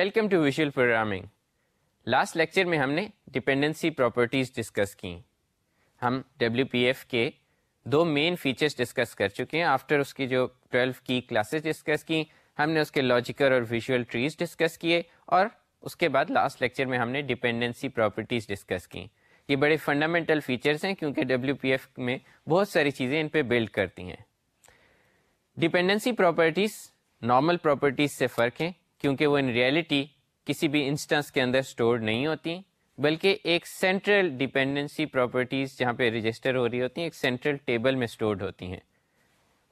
Welcome to visual programming last lecture میں ہم نے ڈپینڈنسی پراپرٹیز ڈسکس کی. ہم ڈبلیو پی ایف کے دو مین فیچرس ڈسکس کر چکے ہیں. آفٹر اس کی جو ٹویلو کی کلاسز ڈسکس کی، ہم نے اس کے لاجیکل اور ویژول ٹریز ڈسکس کیے اور اس کے بعد لاسٹ لیکچر میں ہم نے ڈپینڈنسی پراپرٹیز ڈسکس کی. یہ بڑے فنڈامنٹل فیچرس ہیں کیونکہ ڈبلیو پی ایف میں بہت ساری چیزیں ان پہ بلڈ کرتی ہیں۔ ڈپینڈنسی پراپرٹیز نارمل پراپرٹیز سے فرق ہیں۔ کیونکہ وہ ان ریئلٹی کسی بھی انسٹنس کے اندر اسٹور نہیں ہوتی، بلکہ ایک سینٹرل ڈپینڈنسی پراپرٹیز جہاں پہ رجسٹر ہو رہی ہوتی ہیں، ایک سینٹرل ٹیبل میں اسٹورڈ ہوتی ہیں۔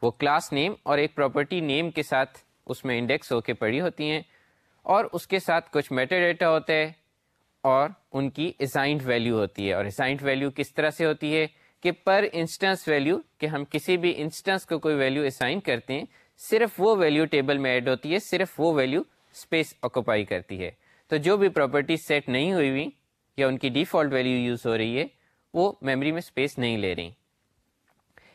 وہ کلاس نیم اور ایک پراپرٹی نیم کے ساتھ اس میں انڈیکس ہو کے پڑی ہوتی ہیں اور اس کے ساتھ کچھ میٹر ڈیٹا ہوتا ہے اور ان کی اسائنڈ ویلیو ہوتی ہے۔ اور اسائنڈ ویلیو کس طرح سے ہوتی ہے کہ پر انسٹنس ویلیو کہ ہم کسی بھی انسٹنس کو کوئی ویلیو اسائن کرتے ہیں، صرف وہ ویلیو ٹیبل میں ایڈ ہوتی ہے، صرف وہ ویلیو اسپیس آکوپائی کرتی ہے۔ تو جو بھی پراپرٹی سیٹ نہیں ہوئی ہوئی یا ان کی ڈیفالٹ ویلیو یوز ہو رہی ہے، وہ میموری میں اسپیس نہیں لے رہی۔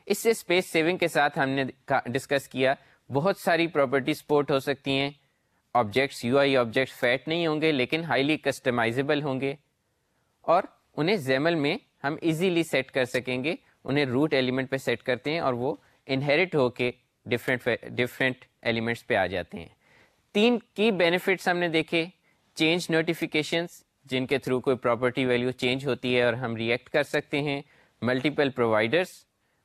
اس سے اسپیس سیونگ کے ساتھ ہم نے ڈسکس کیا، بہت ساری پراپرٹی سپورٹ ہو سکتی ہیں۔ Objects U I object fat نہیں ہوں گے، لیکن ہائیلی کسٹمائزیبل ہوں گے۔ اور انہیں زیمل میں ہم ایزیلی سیٹ کر سکیں گے، انہیں روٹ ایلیمنٹ پہ سیٹ کرتے ہیں اور وہ انہیریٹ ہو کے ڈفرینٹ ڈفرینٹ ایلیمنٹس پہ آ جاتے ہیں۔ تین کی بینیفٹس ہم نے دیکھے چینج نوٹیفیکیشنس جن کے تھرو کوئی پراپرٹی ویلیو چینج ہوتی ہے اور ہم ریئیکٹ کر سکتے ہیں ملٹیپل پرووائڈرس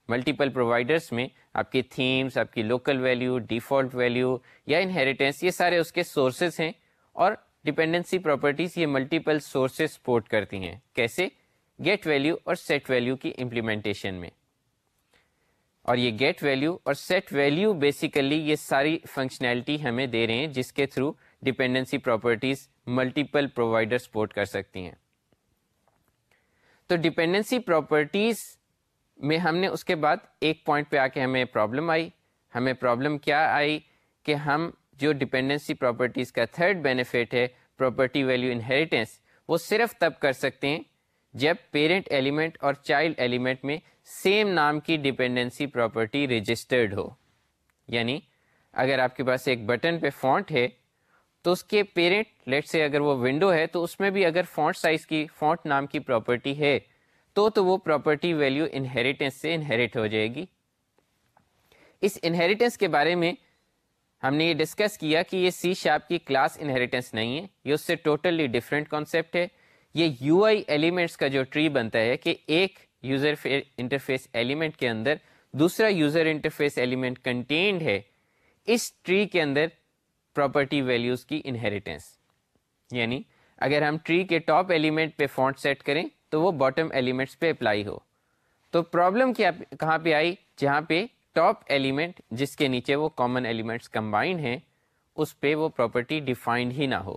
ملٹیپل پرووائڈرس میں آپ کی تھیمس آپ کی لوکل ویلیو ڈیفالٹ ویلیو یا انہیریٹینس یہ سارے اس کے سورسز ہیں اور ڈپینڈنسی پراپرٹیز یہ ملٹیپل سورسز سپورٹ کرتی ہیں۔ کیسے؟ گیٹ ویلیو اور سیٹ ویلیو کی امپلیمنٹیشن میں۔ اور یہ گیٹ ویلیو اور سیٹ ویلیو بیسیکلی یہ ساری فنکشنالٹی ہمیں دے رہے ہیں، جس کے through dependency properties multiple provider support کر سکتی ہیں۔ تو ڈپینڈنسی پراپرٹیز میں ہم نے اس کے بعد ایک پوائنٹ پہ آ کے ہمیں پرابلم آئی۔ ہمیں پرابلم کیا آئی کہ ہم جو ڈپینڈنسی پراپرٹیز کا تھرڈ بینیفٹ ہے پراپرٹی ویلیو انہیریٹنس وہ صرف تب کر سکتے ہیں جب پیرنٹ ایلیمنٹ اور چائلڈ ایلیمنٹ میں سیم نام کی ڈپینڈنسی پراپرٹی رجسٹرڈ ہو یعنی اگر آپ کے پاس ایک بٹن پہ فونٹ ہے تو اس کے پیرنٹ لیٹ سے اگر وہ ونڈو ہے تو اس میں بھی اگر فونٹ سائز کی فونٹ نام کی پراپرٹی ہے تو تو وہ پراپرٹی ویلیو انہیریٹنس سے انہیریٹ ہو جائے گی اس انہیریٹنس کے بارے میں ہم نے یہ ڈسکس کیا کہ یہ سی شاپ کی کلاس انہیریٹنس نہیں ہے، یہ اس سے ٹوٹلی ڈفرینٹ کانسیپٹ ہے۔ یہ یو آئی ایلیمنٹس کا جو ٹری بنتا ہے کہ ایک یوزر انٹرفیس ایلیمنٹ کے اندر دوسرا یوزر انٹرفیس ایلیمنٹ کنٹینڈ ہے، اس ٹری کے اندر پراپرٹی ویلیوز کی انہیریٹنس یعنی اگر ہم ٹری کے ٹاپ ایلیمنٹ پہ فونٹ سیٹ کریں تو وہ باٹم ایلیمنٹس پہ اپلائی ہو۔ تو پرابلم کیا کہاں پہ آئی؟ جہاں پہ ٹاپ ایلیمنٹ جس کے نیچے وہ کامن ایلیمنٹس کمبائنڈ ہیں، اس پہ وہ پراپرٹی ڈیفائنڈ ہی نہ ہو۔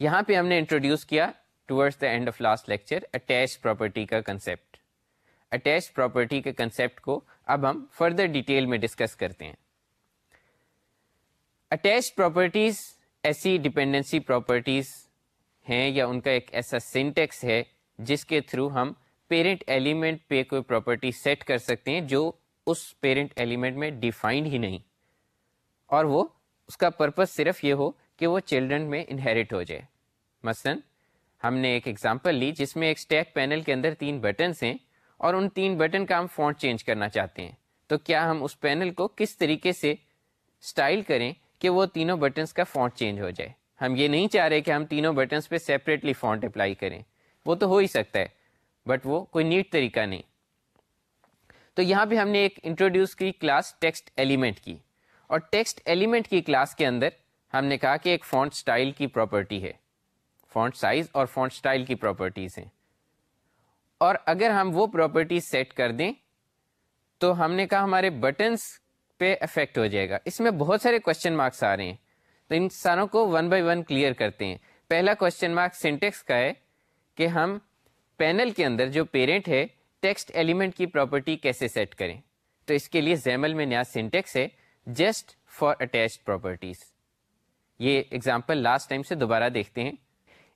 یہاں پہ ہم نے انٹروڈیوس کیا toward the end of last lecture attach property کا کنسپٹ اٹیچ پراپرٹی کے کنسپٹ کو اب ہم فردر ڈیٹیل میں ڈسکس کرتے ہیں اٹیچ پراپرٹیز ایسی ڈپینڈنسی پراپرٹیز ہیں یا ان کا ایک ایسا سینٹیکس ہے جس کے تھرو ہم پیرنٹ ایلیمنٹ پہ کوئی پراپرٹی سیٹ کر سکتے ہیں جو اس پیرنٹ ایلیمنٹ میں ڈیفائنڈ ہی نہیں اور وہ اس کا پرپز صرف یہ ہو کہ وہ چلڈرن میں انہیریٹ ہو جائے مثلا ہم نے ایک ایگزامپل لی جس میں ایک اسٹیک پینل کے اندر تین بٹنس ہیں اور ان تین بٹن کا ہم فونٹ چینج کرنا چاہتے ہیں۔ تو کیا ہم اس پینل کو کس طریقے سے اسٹائل کریں کہ وہ تینوں بٹنس کا فونٹ چینج ہو جائے؟ ہم یہ نہیں چاہ رہے کہ ہم تینوں بٹنس پہ سیپریٹلی فونٹ اپلائی کریں۔ وہ تو ہو ہی سکتا ہے بٹ وہ کوئی نیٹ طریقہ نہیں۔ تو یہاں پہ ہم نے ایک انٹروڈیوس کی کلاس ٹیکسٹ ایلیمنٹ کی۔ اور ٹیکسٹ ایلیمنٹ کی کلاس کے اندر ہم نے کہا کہ ایک فونٹ اسٹائل کی پراپرٹی ہے۔ فونٹ سائز اور فونٹ اسٹائل کی پراپرٹیز ہیں۔ اور اگر ہم وہ پراپرٹیز سیٹ کر دیں، تو ہم نے کہا ہمارے بٹنس پہ افیکٹ ہو جائے گا۔ اس میں بہت سارے کوشچن مارکس آ رہے ہیں۔ تو ان ساروں کو ون بائی ون کلیئر کرتے ہیں۔ پہلا کوشچن مارک سینٹیکس کا ہے کہ ہم پینل کے اندر جو پیرنٹ ہے ٹیکسٹ ایلیمنٹ کی پراپرٹی کیسے سیٹ کریں۔ تو اس کے لیے زیمل میں نیا سینٹیکس ہے۔ جسٹ فار اٹیچ پراپرٹیز یہ ایگزامپل لاسٹ ٹائم سے دوبارہ دیکھتے ہیں۔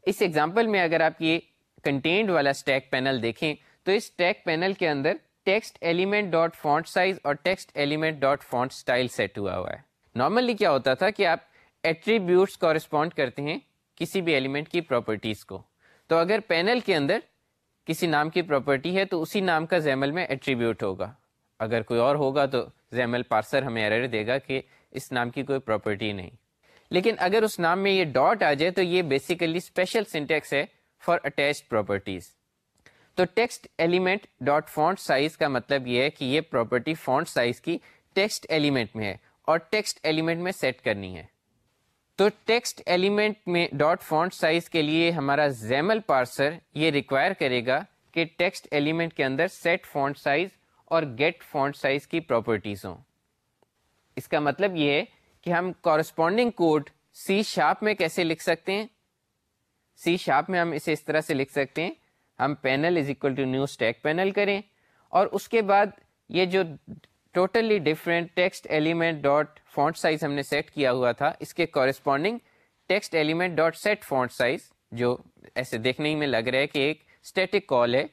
اس ایگزامپل میں اگر آپ یہ کنٹینٹ والا اسٹیک پینل دیکھیں، تو اس اسٹیک پینل کے اندر text element dot font size اور text element dot font style set ہوا ہوا ہے۔ نارملی کیا ہوتا تھا کہ آپ ایٹریبیوٹس کورسپونڈ کرتے ہیں کسی بھی ایلیمنٹ کی پراپرٹیز کو۔ تو اگر پینل کے اندر کسی نام کی پراپرٹی ہے، تو اسی نام کا زیمل میں ایٹریبیوٹ ہوگا۔ اگر کوئی اور ہوگا، تو زیمل پارسر ہمیں ایرر دے گا کہ اس نام کی کوئی پراپرٹی نہیں۔ لیکن اگر اس نام میں یہ ڈاٹ آ جائے تو یہ بیسیکلی اسپیشل سنٹیکس ہے فار اٹیچ پراپرٹیز تو text element dot font size کا مطلب یہ ہے کہ یہ پراپرٹی فونٹ سائز کی ٹیکسٹ ایلیمنٹ میں ہے اور ٹیکسٹ ایلیمنٹ میں سیٹ کرنی ہے. تو ٹیکسٹ ایلیمنٹ میں ڈاٹ فونٹ سائز کے لیے ہمارا زیمل پارسر یہ ریکوائر کرے گا کہ ٹیکسٹ ایلیمنٹ کے اندر سیٹ فونٹ سائز اور گیٹ فونٹ سائز کی پراپرٹیز ہوں. اس کا مطلب یہ ہے کہ ہم کورسپونڈنگ کوڈ سی شارپ میں کیسے لکھ سکتے ہیں؟ سی شارپ میں ہم اسے اس طرح سے لکھ سکتے ہیں، ہم panel is equal to new stack panel کریں اور اس کے بعد یہ جو totally different text element dot font size ہم نے سیٹ کیا ہوا تھا، اس کے corresponding text element dot set font size جو ایسے دیکھنے میں لگ رہا ہے کہ ایک اسٹیٹک کال ہے،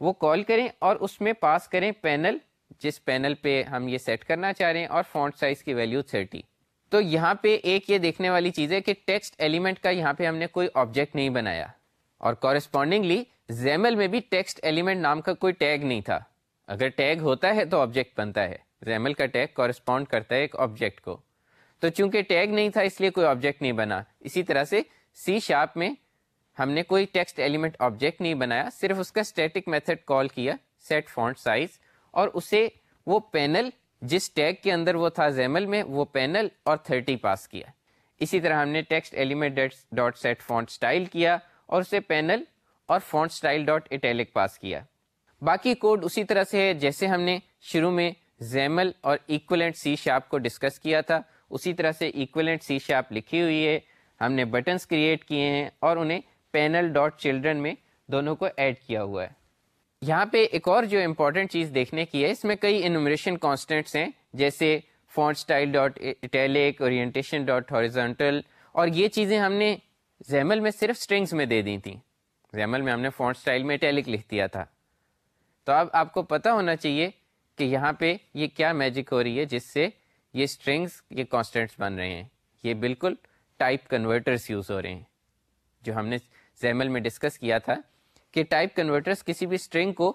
وہ کال کریں اور اس میں پاس کریں پینل جس پینل پہ ہم یہ سیٹ کرنا چاہ رہے ہیں اور فونٹ سائز کی ویلیو 30 تو یہاں پہ ایک یہ دیکھنے والی چیز ہے کہ ٹیکسٹ ایلیمنٹ کا یہاں پہ ہم نے کوئی آبجیکٹ نہیں بنایا۔ اور کورسپونڈنگلی زیمل میں بھی ٹیکسٹ ایلیمنٹ نام کا کوئی ٹیگ نہیں تھا۔ اگر ٹیگ ہوتا ہے تو آبجیکٹ بنتا ہے۔ زیمل کا ٹیگ کورسپونڈ کرتا ہے ایک آبجیکٹ کو۔ تو چونکہ ٹیگ نہیں تھا، اس لیے کوئی آبجیکٹ نہیں بنا۔ اسی طرح سے سی شارپ میں ہم نے کوئی ٹیکسٹ ایلیمنٹ آبجیکٹ نہیں بنایا، صرف اس کا اسٹیٹک میتھڈ کال کیا سیٹ فونٹ سائز اور اسے وہ پینل جس ٹیگ کے اندر وہ تھا زیمل میں، وہ پینل اور 30 پاس کیا۔ اسی طرح ہم نے text element dot set font style کیا اور اسے پینل اور font style dot italic pass کیا۔ باقی کوڈ اسی طرح سے ہے جیسے ہم نے شروع میں زیمل اور ایکولنٹ سی شاپ کو ڈسکس کیا تھا، اسی طرح سے ایکولنٹ سی شاپ لکھی ہوئی ہے۔ ہم نے بٹنس کریٹ کیے ہیں اور انہیں پینل ڈاٹ چلڈرن میں دونوں کو ایڈ کیا ہوا ہے۔ یہاں پہ ایک اور جو امپورٹنٹ چیز دیکھنے کی ہے، اس میں کئی انومریشن کانسٹنٹس ہیں، جیسے font style dot italic orientation dot horizontal اور یہ چیزیں ہم نے زیمل میں صرف اسٹرنگس میں دے دی تھیں۔ زیمل میں ہم نے فونٹ اسٹائل میں اٹیلک لکھ دیا تھا۔ تو اب آپ کو پتا ہونا چاہیے کہ یہاں پہ یہ کیا میجک ہو رہی ہے، جس سے یہ اسٹرنگس یہ کانسٹنٹس بن رہے ہیں۔ یہ بالکل ٹائپ کنورٹرس یوز ہو رہے ہیں، جو ہم نے زیمل میں ڈسکس کیا تھا۔ کہ ٹائپ کنورٹرس کسی بھی اسٹرنگ کو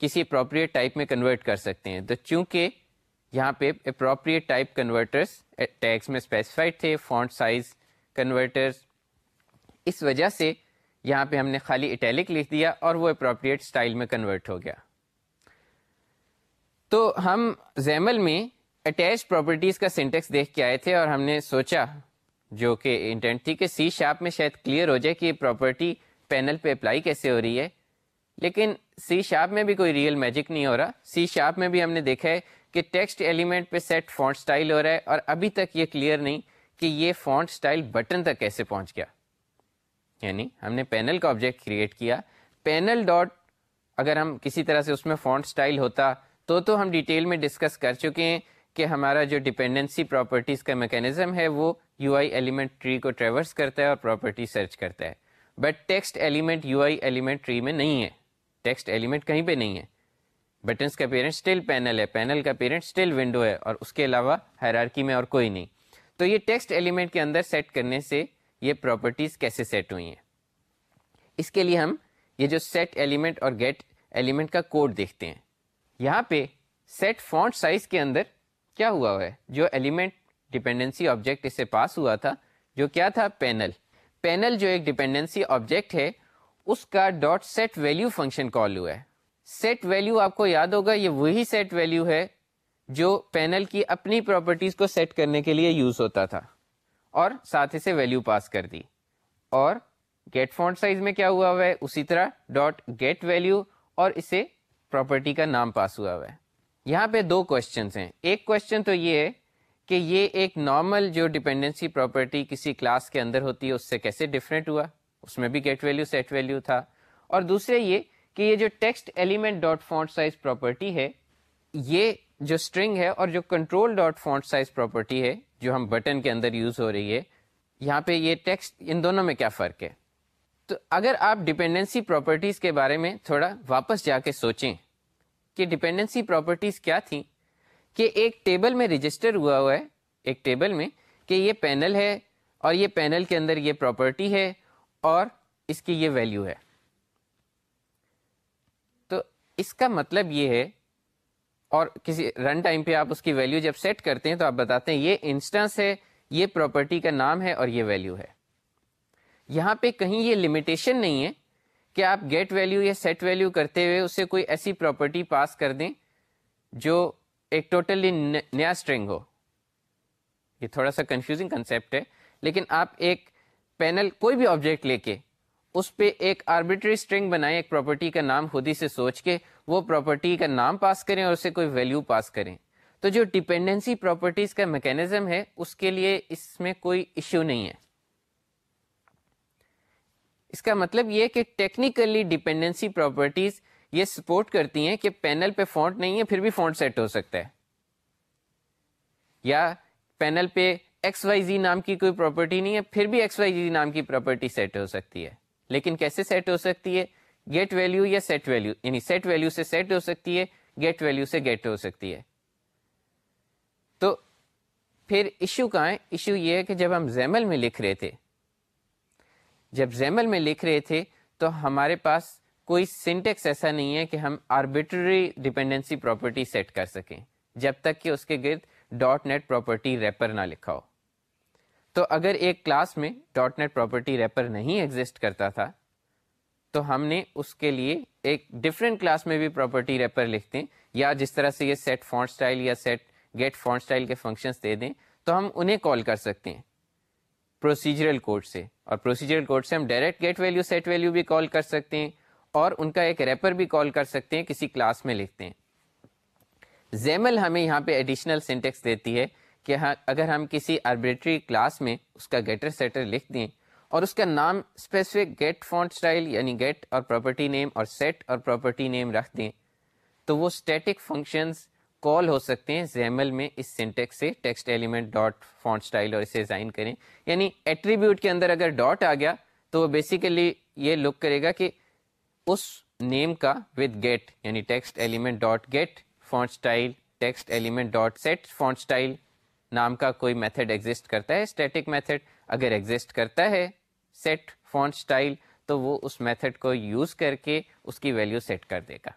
کسی اپروپریٹ ٹائپ میں کنورٹ کر سکتے ہیں۔ تو چونکہ یہاں پہ اپروپریٹ ٹائپ کنورٹرس ٹیکس میں اسپیسیفائڈ تھے فونٹ سائز کنورٹرس اس وجہ سے یہاں پہ ہم نے خالی اٹیلک لکھ دیا اور وہ اپروپریٹ اسٹائل میں کنورٹ ہو گیا۔ تو ہم زیمل میں اٹیچ پراپرٹیز کا سینٹیکس دیکھ کے آئے تھے اور ہم نے سوچا جو کہ انٹینٹ تھی کہ سی شاپ میں شاید کلیئر ہو جائے کہ یہ پراپرٹی پینل پہ اپلائی کیسے ہو رہی ہے؟ لیکن سی شاپ میں بھی کوئی ریئل میجک نہیں ہو رہا۔ سی شاپ میں بھی ہم نے دیکھا ہے کہ ٹیکسٹ ایلیمنٹ پہ سیٹ فونٹ سٹائل ہو رہا ہے اور ابھی تک یہ کلیئر نہیں کہ یہ فونٹ سٹائل بٹن تک کیسے پہنچ گیا۔ یعنی ہم نے پینل کا آبجیکٹ کریٹ کیا۔ پینل ڈاٹ اگر ہم کسی طرح سے اس میں فونٹ سٹائل ہوتا تو تو ہم ڈیٹیل میں ڈسکس کر چکے ہیں کہ ہمارا جو ڈپینڈنسی پراپرٹیز کا میکینزم ہے وہ یو آئی ایلیمنٹ ٹری کو ٹریورس کرتا ہے اور پراپرٹی سرچ کرتا ہے۔ But text element U I element tree میں نہیں ہے. ٹیکسٹ ایلیمنٹ کہیں پہ نہیں ہے. بٹنس کا پیرنٹ اسٹل پینل ہے. پینل کا پیرنٹ اسٹل ونڈو ہے. اور اس کے علاوہ ہیرارکی میں اور کوئی نہیں. تو یہ ٹیکسٹ ایلیمنٹ کے اندر سیٹ کرنے سے یہ پراپرٹیز کیسے سیٹ ہوئی ہیں؟ اس کے لیے ہم یہ جو سیٹ ایلیمنٹ اور گیٹ ایلیمنٹ کا کوڈ دیکھتے ہیں. یہاں پہ سیٹ فونٹ سائز کے اندر کیا ہوا ہوا ہے؟ جو ایلیمنٹ ڈپینڈنسی آبجیکٹ اس سے پاس ہوا تھا، جو کیا تھا؟ پینل پینل جو ایک ڈپینڈنسی آبجیکٹ ہے، اس کا dot set value function call ہوا ہے۔ سیٹ ویلو آپ کو یاد ہوگا، یہ وہی سیٹ ویلو ہے جو پینل کی اپنی پراپرٹیز کو سیٹ کرنے کے لیے یوز ہوتا تھا۔ اور ساتھ اسے ویلو پاس کر دی۔ اور گیٹ فونٹ سائز میں کیا ہوا ہوا ہے؟ اسی طرح ڈاٹ گیٹ ویلو اور اسے پراپرٹی کا نام پاس ہوا ہوا ہے۔ یہاں پہ دو کوشچنس ہیں۔ ایک کوشچن تو یہ ہے کہ یہ ایک نارمل جو ڈپینڈنسی پراپرٹی کسی کلاس کے اندر ہوتی ہے، اس سے کیسے ڈفرینٹ ہوا؟ اس میں بھی گیٹ ویلو سیٹ ویلو تھا۔ اور دوسرے یہ کہ یہ جو text element dot font size property ہے، یہ جو اسٹرنگ ہے اور جو control dot font size property ہے، جو ہم بٹن کے اندر یوز ہو رہی ہے، یہاں پہ یہ ٹیکسٹ ان دونوں میں کیا فرق ہے؟ تو اگر آپ ڈپینڈنسی پراپرٹیز کے بارے میں تھوڑا واپس جا کے سوچیں کہ ڈپینڈنسی پراپرٹیز کیا تھیں کہ ایک ٹیبل میں رجسٹر ہوا ہوا ہے، ایک ٹیبل میں، کہ یہ پینل ہے اور یہ پینل کے اندر یہ پراپرٹی ہے اور اس کی یہ ویلیو ہے۔ تو اس کا مطلب یہ ہے، اور کسی رن ٹائم پہ آپ اس کی ویلیو جب سیٹ کرتے ہیں تو آپ بتاتے ہیں، یہ انسٹنس ہے، یہ پراپرٹی کا نام ہے اور یہ ویلیو ہے۔ یہاں پہ کہیں یہ لمیٹیشن نہیں ہے کہ آپ گیٹ ویلیو یا سیٹ ویلیو کرتے ہوئے اسے کوئی ایسی پراپرٹی پاس کر دیں جو ایک ٹوٹلی نیا اسٹرنگ ہو۔ یہ تھوڑا سا کنفیوزنگ کنسیپٹ ہے، لیکن آپ ایک پینل کوئی بھی آبجیکٹ لے کے اس پہ ایک آربیٹری اسٹرنگ بنائیں، ایک پراپرٹی کا نام خود ہی سے سوچ کے وہ پراپرٹی کا نام پاس کریں اور اسے کوئی ویلیو پاس کریں۔ تو جو ڈپینڈنسی پراپرٹیز کا میکینزم ہے، اس کے لیے اس میں کوئی ایشو نہیں ہے۔ اس کا مطلب یہ کہ ٹیکنیکلی ڈپینڈنسی پراپرٹیز یہ سپورٹ کرتی ہیں کہ پینل پہ فونٹ نہیں ہے، پھر بھی فونٹ سیٹ ہو سکتا ہے۔ یا پینل پہ ایکس وائی زی نام کی کوئی پراپرٹی نہیں ہے، پھر بھی ایکس وائی زی نام کی پراپرٹی سیٹ ہو سکتی ہے۔ لیکن کیسے سیٹ ہو سکتی ہے؟ گیٹ ویلو یا سیٹ ویلو یعنی سیٹ ویلو سے سیٹ ہو سکتی ہے گیٹ ویلو سے گیٹ ہو سکتی ہے۔ تو پھر ایشو کہاں ہے؟ ایشو یہ ہے کہ جب ہم زیمل میں لکھ رہے تھے، جب زیمل میں لکھ رہے تھے تو ہمارے پاس کوئی سنٹیکس ایسا نہیں ہے کہ ہم آربیٹری ڈپینڈنسی پراپرٹی سیٹ کر سکیں، جب تک کہ اس کے گرد. ڈاٹ نیٹ پراپرٹی ریپر نہ لکھا ہو۔ تو اگر ایک کلاس میں. ڈاٹ نیٹ پراپرٹی ریپر نہیں ایگزٹ کرتا تھا، تو ہم نے اس کے لیے ایک ڈفرینٹ کلاس میں بھی پراپرٹی ریپر لکھتے ہیں یا جس طرح سے یہ سیٹ فونٹ اسٹائل یا سیٹ گیٹ فونٹ اسٹائل کے فنکشنس دے دیں، تو ہم انہیں کال کر سکتے ہیں۔ پروسیجرل کوڈ سے۔ اور پروسیجرل کوڈ سے ہم direct get value set value بھی کال کر سکتے ہیں۔ اور ان کا ایک ریپر بھی کال کر سکتے ہیں، کسی کلاس میں لکھتے ہیں۔ زیمل ہمیں یہاں پہ ایڈیشنل سینٹیکس دیتی ہے کہ ہاں، اگر ہم کسی آربیٹری کلاس میں اس کا گیٹر سیٹر لکھ دیں اور اس کا نام اسپیسیفک گیٹ فونٹ اسٹائل یعنی گیٹ اور پراپرٹی نیم اور سیٹ اور پراپرٹی نیم رکھ دیں، تو وہ اسٹیٹک فنکشنز کال ہو سکتے ہیں زیمل میں اس سینٹیکس سے text element dot font style اور اسے ڈیزائن کریں۔ یعنی ایٹریبیوٹ کے اندر اگر ڈاٹ آ گیا تو وہ بیسیکلی یہ لک کرے گا کہ اس نیم کا ود گیٹ یعنی text element dot get font style text element dot set font style نام کا کوئی میتھڈ ایگزٹ کرتا ہے اسٹیٹک میتھڈ اگر ایگزٹ کرتا ہے سیٹ فونٹ اسٹائل تو وہ اس میتھڈ کو یوز کر کے اس کی ویلیو سیٹ کر دے گا۔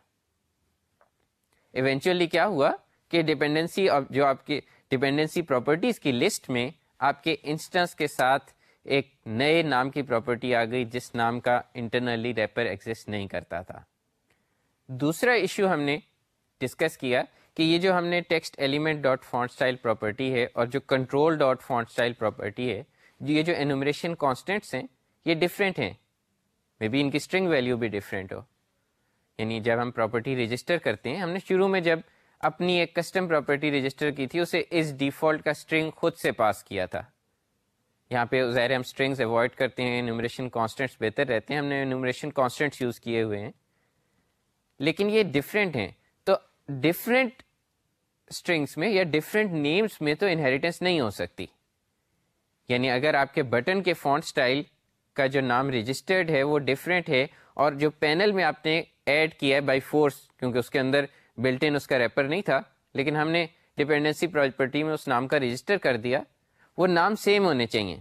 ایونچولی کیا ہوا کہ ڈپینڈنسی جو آپ کی ڈپینڈنسی پراپرٹیز کی لسٹ میں آپ کے انسٹنس کے ساتھ ایک نئے نام کی پراپرٹی آ گئی جس نام کا انٹرنلی ریپر ایگزٹ نہیں کرتا تھا۔ دوسرا ایشو ہم نے ڈسکس کیا کہ یہ جو ہم نے text element dot font style property ہے اور جو control dot font style property ہے یہ جو انومریشن کانسٹینٹس ہیں، یہ ڈفرینٹ ہیں۔ مے بی ان کی اسٹرنگ ویلیو بھی ڈفرینٹ ہو۔ یعنی جب ہم پراپرٹی رجسٹر کرتے ہیں، ہم نے شروع میں جب اپنی ایک کسٹم پراپرٹی رجسٹر کی تھی، اسے اس ڈیفالٹ کا اسٹرنگ خود سے پاس کیا تھا۔ یہاں پہ ظاہر ہم اسٹرنگس اوائڈ کرتے ہیں انومریشن کانسٹنٹس بہتر رہتے ہیں۔ ہم نے انومریشن کانسٹنٹس یوز کیے ہوئے ہیں۔ لیکن یہ ڈفرینٹ ہیں۔ تو ڈفرینٹ اسٹرنگس میں یا ڈفرینٹ نیمس میں تو انہیریٹنس نہیں ہو سکتی۔ یعنی اگر آپ کے بٹن کے فونٹ اسٹائل کا جو نام رجسٹرڈ ہے، وہ ڈفرینٹ ہے اور جو پینل میں آپ نے ایڈ کیا ہے بائی فورس کیونکہ اس کے اندر بلٹ ان اس کا ریپر نہیں تھا، لیکن ہم نے ڈپینڈنسی پراپرٹی میں اس نام کا رجسٹر کر دیا۔ وہ نام سیم ہونے چاہیے۔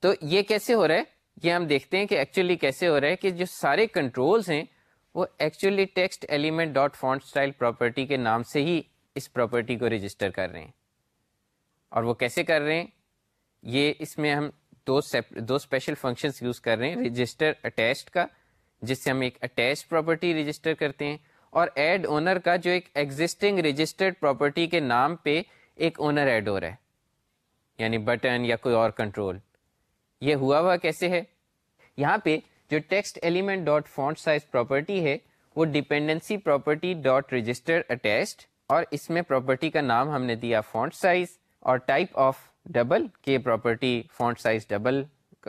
تو یہ کیسے ہو رہا ہے؟ یہ ہم دیکھتے ہیں کہ ایکچولی کیسے ہو رہا ہے کہ جو سارے کنٹرولز ہیں، وہ actually text element dot font style property کے نام سے ہی اس پراپرٹی کو رجسٹر کر رہے ہیں۔ اور وہ کیسے کر رہے ہیں؟ یہ اس میں ہم دو دو اسپیشل فنکشنس یوز کر رہے ہیں رجسٹر اٹیچڈ کا، جس سے ہم ایک اٹیچ پراپرٹی رجسٹر کرتے ہیں، اور ایڈ اونر کا جو ایک ایگزٹنگ رجسٹرڈ پراپرٹی کے نام پہ ایک اونر ایڈ ہو رہا ہے۔ یعنی بٹن یا کوئی اور کنٹرول. یہ ہوا ہوا کیسے ہے؟ یہاں پہ جو text element dot font size property ہے، وہ dependency property dot register attached اور اس میں پراپرٹی کا نام ہم نے دیا فونٹ سائز اور ٹائپ آف ڈبل کے پراپرٹی فونٹ سائز ڈبل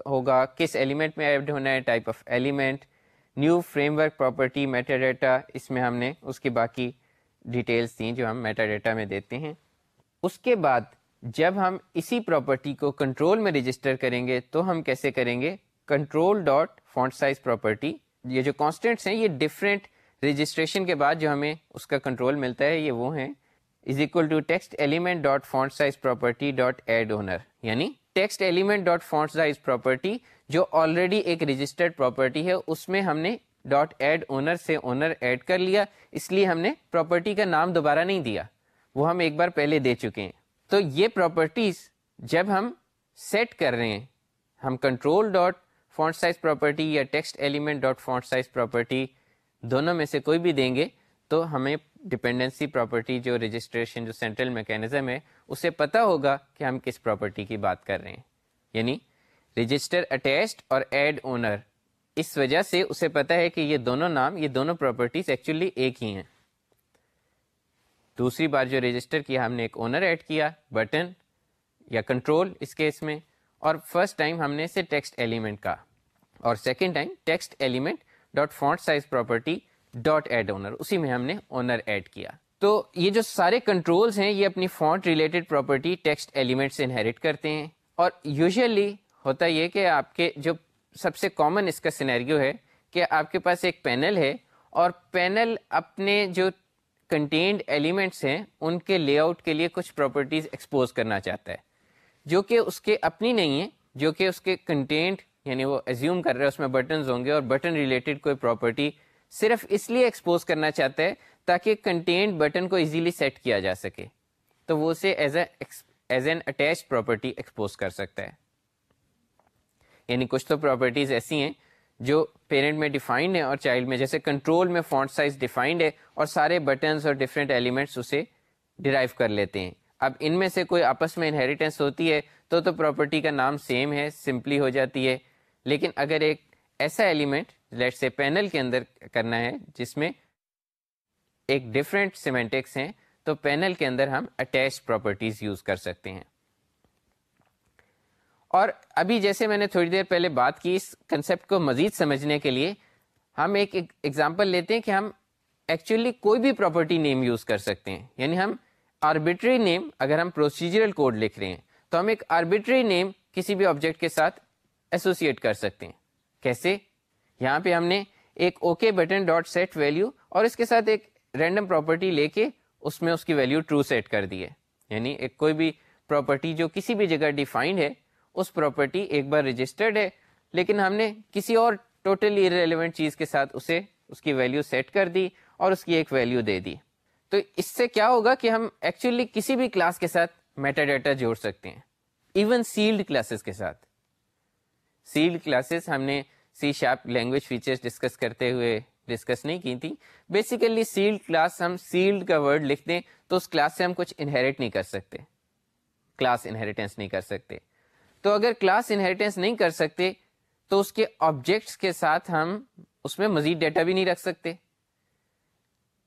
ہوگا۔ کس ایلیمنٹ میں ایڈ ہونا ہے؟ Type of element, new framework property metadata اس میں ہم نے اس کی باقی ڈیٹیلس دیں جو ہم میٹا ڈیٹا میں دیتے ہیں۔ اس کے بعد جب ہم اسی پراپرٹی کو کنٹرول میں رجسٹر کریں گے تو ہم کیسے کریں گے؟ Control dot font size property یہ جو کانسٹینٹس ہیں، یہ ڈفرینٹ رجسٹریشن کے بعد جو ہمیں اس کا کنٹرول ملتا ہے، یہ وہ ہیں۔ Is equal to text element dot font size property dot add owner یعنی text element dot font size property جو آلریڈی ایک رجسٹرڈ پراپرٹی ہے، اس میں ہم نے ڈاٹ ایڈ اونر سے اونر ایڈ کر لیا۔ اس لیے ہم نے پراپرٹی کا نام دوبارہ نہیں دیا۔ وہ ہم ایک بار پہلے دے چکے ہیں۔ تو یہ پراپرٹیز جب ہم سیٹ کر رہے ہیں، ہم control dot font size property یا text element dot font size property دونوں میں سے کوئی بھی دیں گے تو ہمیں ڈپینڈنسی پراپرٹی جو رجسٹریشن جو سینٹرل میکینزم ہے، اسے پتا ہوگا کہ ہم کس پراپرٹی کی بات کر رہے ہیں۔ یعنی رجسٹر اٹیچڈ اور ایڈ اونر اس وجہ سے اسے پتا ہے کہ یہ دونوں نام، یہ دونوں پراپرٹیز ایکچولی ایک ہی ہیں۔ دوسری بار جو رجسٹر کیا، ہم نے ایک اونر ایڈ کیا بٹن یا کنٹرول اس کیس میں، اور فرسٹ ٹائم ہم نے اسے ٹیکسٹ ایلیمنٹ کا، اور second time text element dot font size property dot add owner اسی میں ہم نے اونر ایڈ کیا۔ تو یہ جو سارے کنٹرولز ہیں، یہ اپنی font related property text element سے انہیریٹ کرتے ہیں۔ اور یوزلی ہوتا یہ کہ آپ کے جو سب سے کامن اس کا سینیریو ہے کہ آپ کے پاس ایک پینل ہے، اور پینل اپنے جو کنٹینڈ ایلیمنٹس ہیں، ان کے لے آؤٹ کے لیے کچھ پراپرٹیز ایکسپوز کرنا چاہتا ہے۔ جو کہ اس کے اپنی نہیں ہیں، جو کہ اس کے کنٹینٹ یعنی وہ ایزیوم کر رہے ہیں، اس میں بٹنز ہوں گے اور بٹن ریلیٹڈ کوئی پراپرٹی صرف اس لیے ایکسپوز کرنا چاہتا ہے تاکہ کنٹینٹ بٹن کو ایزیلی سیٹ کیا جا سکے۔ تو وہ اسے as a as an attach property expose کر سکتا ہے۔ یعنی کچھ تو پراپرٹیز ایسی ہیں جو پیرنٹ میں ڈیفائنڈ ہے اور چائلڈ میں، جیسے کنٹرول میں فونٹ سائز ڈیفائنڈ ہے اور سارے بٹنس اور ڈفرینٹ ایلیمنٹس اسے ڈرائیو کر لیتے ہیں۔ اب ان میں سے کوئی آپس میں انہیریٹنس ہوتی ہے تو تو پراپرٹی کا نام سیم ہے سمپلی ہو جاتی ہے۔ لیکن اگر ایک ایسا ایلیمنٹ لیٹ سے پینل کے اندر کرنا ہے، جس میں ایک ڈفرینٹ سیمینٹکس ہیں، تو پینل کے اندر ہم اٹیچ پراپرٹیز یوز کر سکتے ہیں۔ اور ابھی جیسے میں نے تھوڑی دیر پہلے بات کی اس کنسیپٹ کو مزید سمجھنے کے لیے، ہم ایک ایگزامپل لیتے ہیں کہ ہم ایکچولی کوئی بھی پراپرٹی نیم یوز کر سکتے ہیں۔ یعنی ہم آربیٹری نیم اگر ہم پروسیجرل کوڈ لکھ رہے ہیں، تو ہم ایک آربیٹری نیم کسی بھی آبجیکٹ کے ساتھ ایسوسیٹ کر سکتے ہیں۔ کیسے؟ یہاں پہ ہم نے ایک okay button dot set value اور اس کے ساتھ ایک رینڈم پراپرٹی لے کے اس میں اس کی ویلو ٹرو سیٹ کر دی ہے۔ یعنی ایک کوئی بھی پراپرٹی جو کسی بھی جگہ ڈیفائنڈ ہے اس پراپرٹی ایک بار رجسٹرڈ ہے، لیکن ہم نے کسی اور ٹوٹلی ریلیونٹ چیز کے ساتھ اسے، اس کی ویلو سیٹ کر دی اور اس کی ایک ویلو دے دی۔ تو اس سے کیا ہوگا کہ ہم ایکچولی کسی بھی کلاس کے ساتھ میٹا ڈیٹا جوڑ سکتے ہیں ایون سیلڈ کلاسز کے ساتھ۔ سیلڈ کلاسز ہم نے C sharp language features discuss کرتے ہوئے ڈسکس نہیں کی تھی۔ بیسیکلی سیلڈ کلاس ہم سیلڈ کا ورڈ لکھ دیں تو اس کلاس سے ہم کچھ انہیریٹ نہیں کر سکتے۔ کلاس انہیریٹنس نہیں کر سکتے۔ تو اگر کلاس انہیریٹنس نہیں کر سکتے، تو اس کے آبجیکٹس کے ساتھ ہم اس میں مزید ڈیٹا بھی نہیں رکھ سکتے۔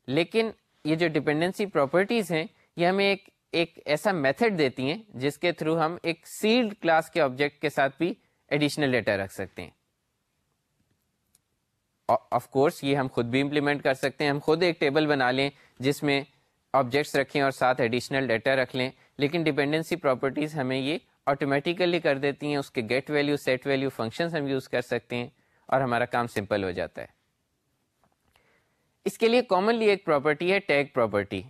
لیکن یہ جو ڈپینڈنسی پراپرٹیز ہیں، یہ ہمیں ایک ایک ایسا میتھڈ دیتی ہیں، جس کے تھرو ہم ایک سیلڈ کلاس کے آبجیکٹ کے ساتھ بھی ایڈیشنل ڈیٹا رکھ سکتے ہیں۔ آف کورس یہ ہم خود بھی امپلیمنٹ کر سکتے ہیں۔ ہم خود ایک ٹیبل بنا لیں جس میں آبجیکٹس رکھیں اور ساتھ ایڈیشنل ڈیٹا رکھ لیں۔ لیکن ڈپینڈنسی پراپرٹیز ہمیں یہ آٹومیٹیکلی کر دیتی ہیں، اس کے get value set value function ہم یوز کر سکتے ہیں اور ہمارا کام سمپل ہو جاتا ہے۔ اس کے لیے کامنلی ایک پراپرٹی ہے ٹیگ پراپرٹی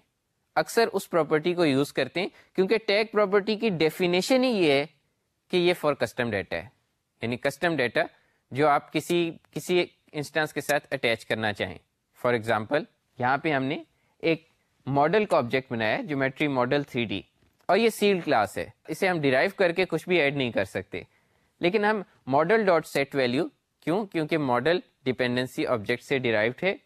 اکثر اس پراپرٹی کو یوز کرتے ہیں، کیونکہ ٹیگ پراپرٹی کی ڈیفینیشن ہی یہ ہے کہ یہ فار کسٹم ڈیٹا ہے۔ یعنی کسٹم ڈیٹا جو آپ کسی کسی انسٹانس کے ساتھ اٹیچ کرنا چاہیں۔ فار ایگزامپل یہاں پہ ہم نے ایک ماڈل کا آبجیکٹ بنایا ہے جومیٹری ماڈل تھری ڈی اور یہ سیل کلاس ہے۔ اسے ہم ڈیرائیو کر کے کچھ بھی ایڈ نہیں کر سکتے۔ لیکن ہم ماڈل ڈاٹ سیٹ ویلو کیوں؟ کیونکہ ماڈل ڈیپینڈنسی آبجیکٹ سے ڈیرائیوڈ ہے۔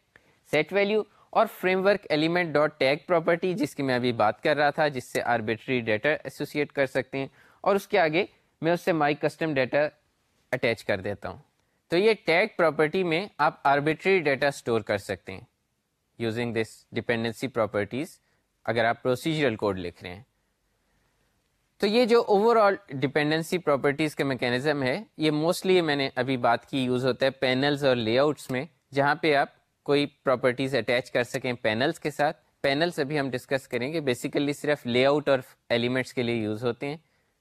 سیٹ ویلو اور framework element dot tag property جس کی میں ابھی بات کر رہا تھا، جس سے آربیٹری ڈیٹا ایسوسیٹ کر سکتے ہیں۔ اور اس کے آگے میں اس سے مائی کسٹم ڈیٹا اٹیچ کر دیتا ہوں۔ تو یہ ٹیگ پراپرٹی میں آپ آربیٹری ڈیٹا اسٹور کر سکتے ہیں۔ یوزنگ دس ڈیپینڈنسی پراپرٹیز اگر آپ پروسیجرل کوڈ لکھ رہے ہیں۔ تو یہ جو اوور آل ڈپینڈنسی پراپرٹیز کا میکینزم ہے، یہ موسٹلی میں نے ابھی بات کی یوز ہوتا ہے پینلز اور لے آؤٹس میں، جہاں پہ آپ کوئی پراپرٹیز اٹیچ کر سکیں پینلز کے ساتھ. پینلس ابھی ہم ڈسکس کریں گے. بیسیکلی صرف لے آؤٹ اور ایلیمنٹس کے لیے یوز ہوتے ہیں.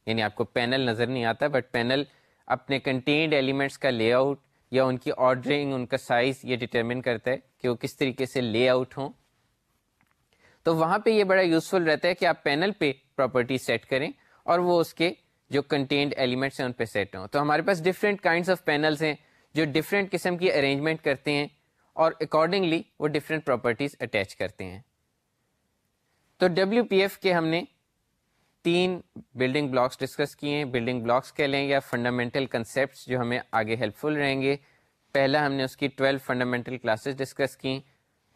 یعنی آپ کو پینل نظر نہیں آتا بٹ پینل اپنے کنٹینڈ ایلیمنٹس کا لے آؤٹ یا ان کی آرڈرنگ ان کا سائز یہ ڈٹرمن کرتا ہے کہ وہ کس طریقے سے لے آؤٹ ہوں. تو وہاں پہ یہ بڑا یوزفل رہتا ہے کہ آپ پینل پہ پراپرٹی سیٹ کریں. اور وہ اس کے جو کنٹینٹ ایلیمنٹس ہیں ان پہ سیٹ ہوں تو ہمارے پاس ڈفرینٹ کائنڈس آف پینلس ہیں جو ڈفرینٹ قسم کی ارینجمنٹ کرتے ہیں اور اکارڈنگلی وہ ڈفرینٹ پراپرٹیز اٹیچ کرتے ہیں۔ تو ڈبلو پی ایف کے ہم نے تین بلڈنگ بلاکس ڈسکس کیے ہیں۔ بلڈنگ بلاکس کہہ لیں یا فنڈامنٹل کنسیپٹس جو ہمیں آگے ہیلپ فل رہیں گے۔ پہلا ہم نے اس کی ٹویلو فنڈامنٹل کلاسز ڈسکس کی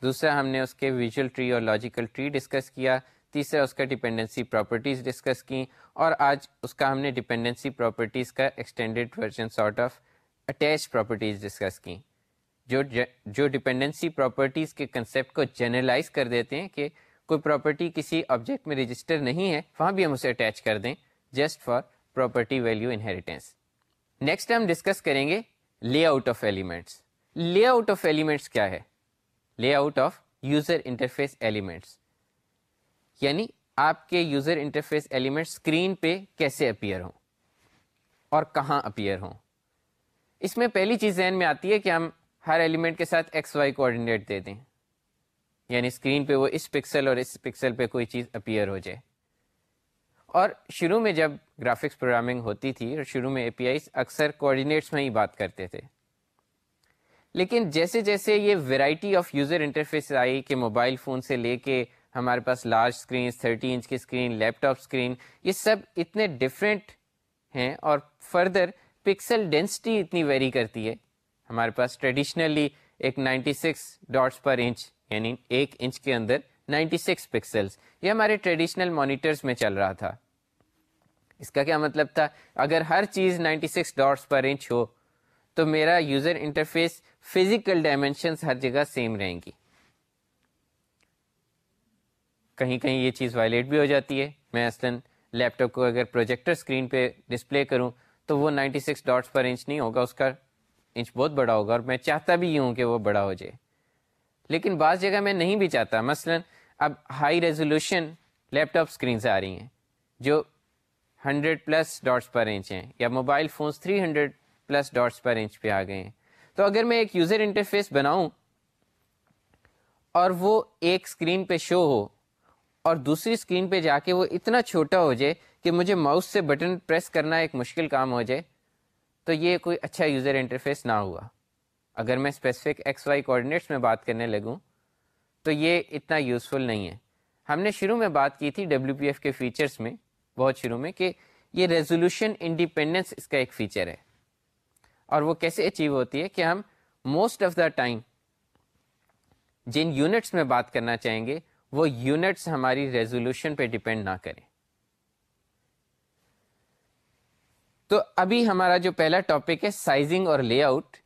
دوسرا ہم نے اس کے ویژول ٹری اور لاجیکل ٹری ڈسکس کیا۔ تیسرا اس کا ڈپینڈنسی پراپرٹیز ڈسکس کی اور آج اس کا ہم نے ڈپینڈنسی پراپرٹیز کا extended version sort of attach properties discuss کی جو جو ڈپینڈنسی پراپرٹیز کے کنسیپٹ کو جنرلائز کر دیتے ہیں کہ کوئی پراپرٹی کسی آبجیکٹ میں رجسٹر نہیں ہے، وہاں بھی ہم اسے اٹیچ کر دیں just for property value inheritance next ہم ڈسکس کریں گے layout of elements layout of elements کیا ہے؟ Layout of user interface elements یعنی آپ کے یوزر انٹرفیس ایلیمنٹ اسکرین پہ کیسے اپیئر ہوں اور کہاں اپیئر ہوں۔ اس میں پہلی چیز ذہن میں آتی ہے کہ ہم ہر ایلیمنٹ کے ساتھ ایکس وائی کوآڈینیٹ دے دیں۔ یعنی اسکرین پہ وہ اس پکسل اور اس پکسل پہ کوئی چیز اپیئر ہو جائے۔ اور شروع میں جب گرافکس پروگرامنگ ہوتی تھی اور شروع میں اے پی آئیز اکثر کوآڈینیٹس میں ہی بات کرتے تھے۔ لیکن جیسے جیسے یہ ویرائٹی آف یوزر انٹرفیس آئی کہ موبائل فون سے لے کے ہمارے پاس لارج اسکرین تھرٹی انچ کی اسکرین لیپ ٹاپ اسکرین یہ سب اتنے ڈفرینٹ ہیں اور فردر پکسل ڈینسٹی اتنی ویری کرتی ہے۔ ہمارے پاس ٹریڈیشنلی ایک ninety six dots per inch یعنی ایک انچ کے اندر نائنٹی سکس پکسلس یہ ہمارے ٹریڈیشنل مانیٹرس میں چل رہا تھا۔ اس کا کیا مطلب تھا؟ اگر ہر چیز ninety six dots per inch ہو، تو میرا یوزر انٹرفیس فزیکل ڈائمینشنس ہر جگہ سیم رہیں گی۔ کہیں کہیں یہ چیز وائلیٹ بھی ہو جاتی ہے۔ میں اصلاً لیپ ٹاپ کو اگر پروجیکٹر اسکرین پہ ڈسپلے کروں تو وہ ninety six dots per inch نہیں ہوگا، اس کا انچ بہت بڑا ہوگا اور میں چاہتا بھی ہوں کہ وہ بڑا ہو جائے۔ لیکن بعض جگہ میں نہیں بھی چاہتا۔ مثلا اب high resolution laptop screens آ رہی ہیں جو hundred plus dots per inch ہیں یا mobile phones three hundred plus dots per inch پہ آ گئے ہیں۔ تو اگر میں ایک یوزر انٹرفیس بناؤں اور وہ ایک اسکرین پہ شو ہو اور دوسری اسکرین پہ جا کے وہ اتنا چھوٹا ہو جائے کہ مجھے ماؤس سے بٹن پریس کرنا ایک مشکل کام ہو جائے، تو یہ کوئی اچھا یوزر انٹرفیس نہ ہوا۔ اگر میں اسپیسیفک ایکس وائی کوآڈینیٹس میں بات کرنے لگوں، تو یہ اتنا یوزفل نہیں ہے۔ ہم نے شروع میں بات کی تھی ڈبلیو پی ایف کے فیچرس میں، بہت شروع میں، کہ یہ ریزولوشن انڈیپینڈنس اس کا ایک فیچر ہے۔ اور وہ کیسے اچیو ہوتی ہے کہ ہم موسٹ آف دا ٹائم جن یونٹس میں بات کرنا چاہیں گے وہ یونٹس ہماری ریزولوشن پہ ڈپینڈ نہ کریں۔ تو ابھی ہمارا جو پہلا ٹاپک ہے سائزنگ اور لے آؤٹ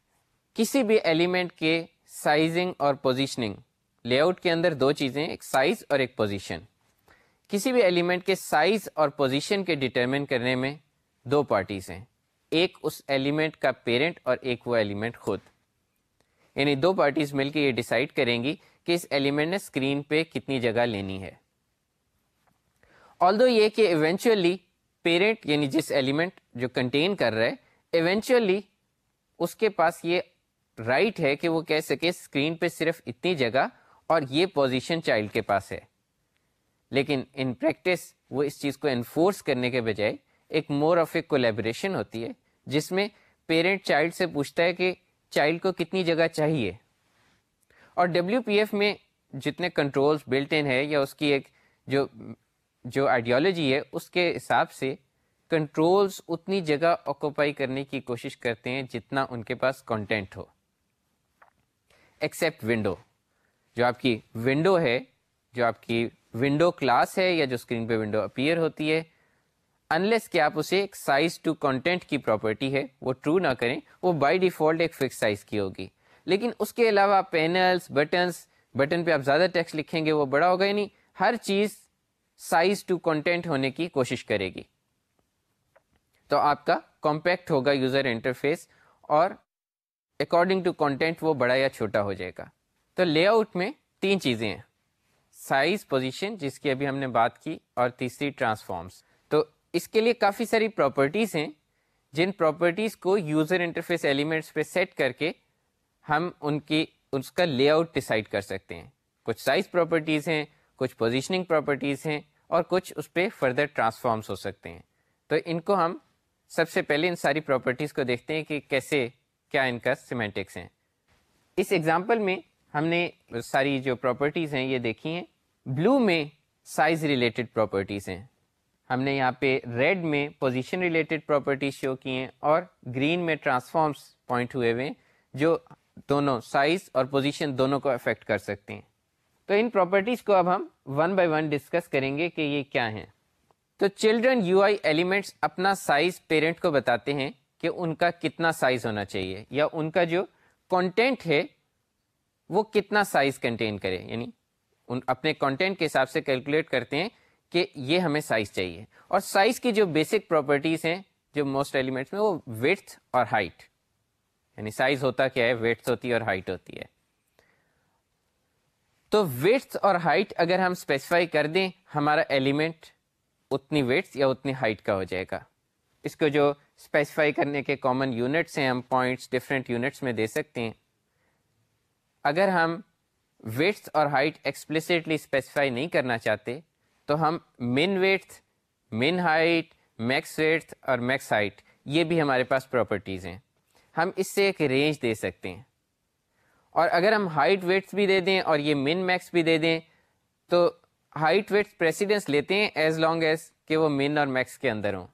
کسی بھی ایلیمنٹ کے سائزنگ اور پوزیشننگ لے آؤٹ کے اندر دو چیزیں، ایک سائز اور ایک پوزیشن کسی بھی ایلیمنٹ کے سائز اور پوزیشن کے ڈٹرمن کرنے میں دو پارٹیز ہیں۔ ایک اس ایلیمنٹ کا پیرنٹ اور ایک وہ ایلیمنٹ خود۔ یعنی دو پارٹیز مل کے یہ ڈیسائیڈ کریں گی کہ اس ایلیمنٹ نے اسکرین پہ کتنی جگہ لینی ہے۔ آل دو یہ کہ ایونچولی پیرنٹ یعنی جس ایلیمنٹ جو کنٹین کر رہا ہے ایونچولی اس کے پاس یہ رائٹ right ہے کہ وہ کہہ سکے اسکرین پہ صرف اتنی جگہ اور یہ پوزیشن چائلڈ کے پاس ہے۔ لیکن ان پریکٹس وہ اس چیز کو انفورس کرنے کے بجائے ایک مور آف اے کولیبریشن ہوتی ہے، جس میں پیرنٹ چائلڈ سے پوچھتا ہے کہ چائلڈ کو کتنی جگہ چاہیے۔ اور ڈبلیو پی ایف میں جتنے کنٹرولز بلٹ ان ہے یا اس کی ایک جو جو آئیڈیالوجی ہے، اس کے حساب سے کنٹرولز اتنی جگہ آکوپائی کرنے کی کوشش کرتے ہیں جتنا ان کے پاس کانٹینٹ ہو۔ ایکسیپٹ ونڈو جو آپ کی ونڈو ہے، جو آپ کی ونڈو کلاس ہے یا جو اسکرین پہ ونڈو اپیئر ہوتی ہے انلیس کہ آپ اسے ایک سائز ٹو کانٹینٹ کی پراپرٹی ہے، وہ ٹرو نہ کریں، وہ بائی ڈیفالٹ ایک فکس سائز کی ہوگی۔ لیکن اس کے علاوہ پینلس بٹنس بٹن پہ آپ زیادہ ٹیکسٹ لکھیں گے، وہ بڑا ہوگا یعنی ہر چیز سائز ٹو کانٹینٹ ہونے کی کوشش کرے گی۔ تو آپ کا کمپیکٹ ہوگا یوزر انٹرفیس اور اکارڈنگ ٹو کانٹینٹ وہ بڑا یا چھوٹا ہو جائے گا۔ تو لے آؤٹ میں تین چیزیں ہیں۔ سائز پوزیشن جس کی ابھی ہم نے بات کی، اور تیسری ٹرانسفارمس تو اس کے لیے کافی ساری پراپرٹیز ہیں، جن پراپرٹیز کو یوزر انٹرفیس ایلیمنٹس پہ سیٹ کر کے ہم ان کی، اس کا لے آؤٹ ڈسائڈ کر سکتے ہیں۔ کچھ سائز پراپرٹیز ہیں، کچھ پوزیشننگ پراپرٹیز ہیں اور کچھ اس پہ فردر ٹرانسفارمس ہو سکتے ہیں۔ تو ان کو ہم سب سے پہلے ان ساری پراپرٹیز کو دیکھتے ہیں کہ کیسے، کیا ان کا سیمینٹکس ہیں۔ اس ایگزامپل میں ہم نے ساری جو پراپرٹیز ہیں یہ دیکھی ہیں۔ بلو میں سائز ریلیٹڈ پراپرٹیز ہیں۔ ہم نے یہاں پہ ریڈ میں پوزیشن ریلیٹڈ پراپرٹیز شو کی ہیں اور گرین میں ٹرانسفارمس پوائنٹ ہوئے ہوئے ہیں، جو دونوں سائز اور پوزیشن دونوں کو افیکٹ کر سکتے ہیں۔ تو ان پراپرٹیز کو اب ہم ون بائی ون ڈسکس کریں گے کہ یہ کیا ہیں۔ تو چلڈرن یو آئی ایلیمنٹس اپنا سائز پیرنٹ کو بتاتے ہیں کہ ان کا کتنا سائز ہونا چاہیے یا ان کا جو کانٹینٹ ہے وہ کتنا سائز کنٹین کرے۔ یعنی ان اپنے کانٹینٹ کے حساب سے کیلکولیٹ کرتے ہیں کہ یہ ہمیں سائز چاہیے۔ اور سائز کی جو بیسک پراپرٹیز ہیں جو موسٹ ایلیمنٹس میں وہ ویٹھ اور ہائٹ یعنی سائز ہوتا کیا ہے؟ ویٹس ہوتی ہے اور ہائٹ ہوتی ہے۔ تو ویٹس اور ہائٹ اگر ہم اسپیسیفائی کر دیں، ہمارا ایلیمنٹ اتنی ویٹس یا اتنی ہائٹ کا ہو جائے گا۔ اس کو جو اسپیسیفائی کرنے کے کامن یونٹس ہیں، ہم پوائنٹس ڈفرینٹ یونٹس میں دے سکتے ہیں۔ اگر ہم ویٹس اور ہائٹ ایکسپلسٹلی اسپیسیفائی نہیں کرنا چاہتے، تو ہم min widths min height max widths اور میکس ہائٹ یہ بھی ہمارے پاس پراپرٹیز ہیں۔ ہم اس سے ایک رینج دے سکتے ہیں۔ اور اگر ہم ہائٹ ویٹس بھی دے دیں اور یہ من میکس بھی دے دیں، تو ہائٹ ویٹس پریسیڈنس لیتے ہیں ایز لانگ ایز کہ وہ من اور میکس کے اندر ہوں۔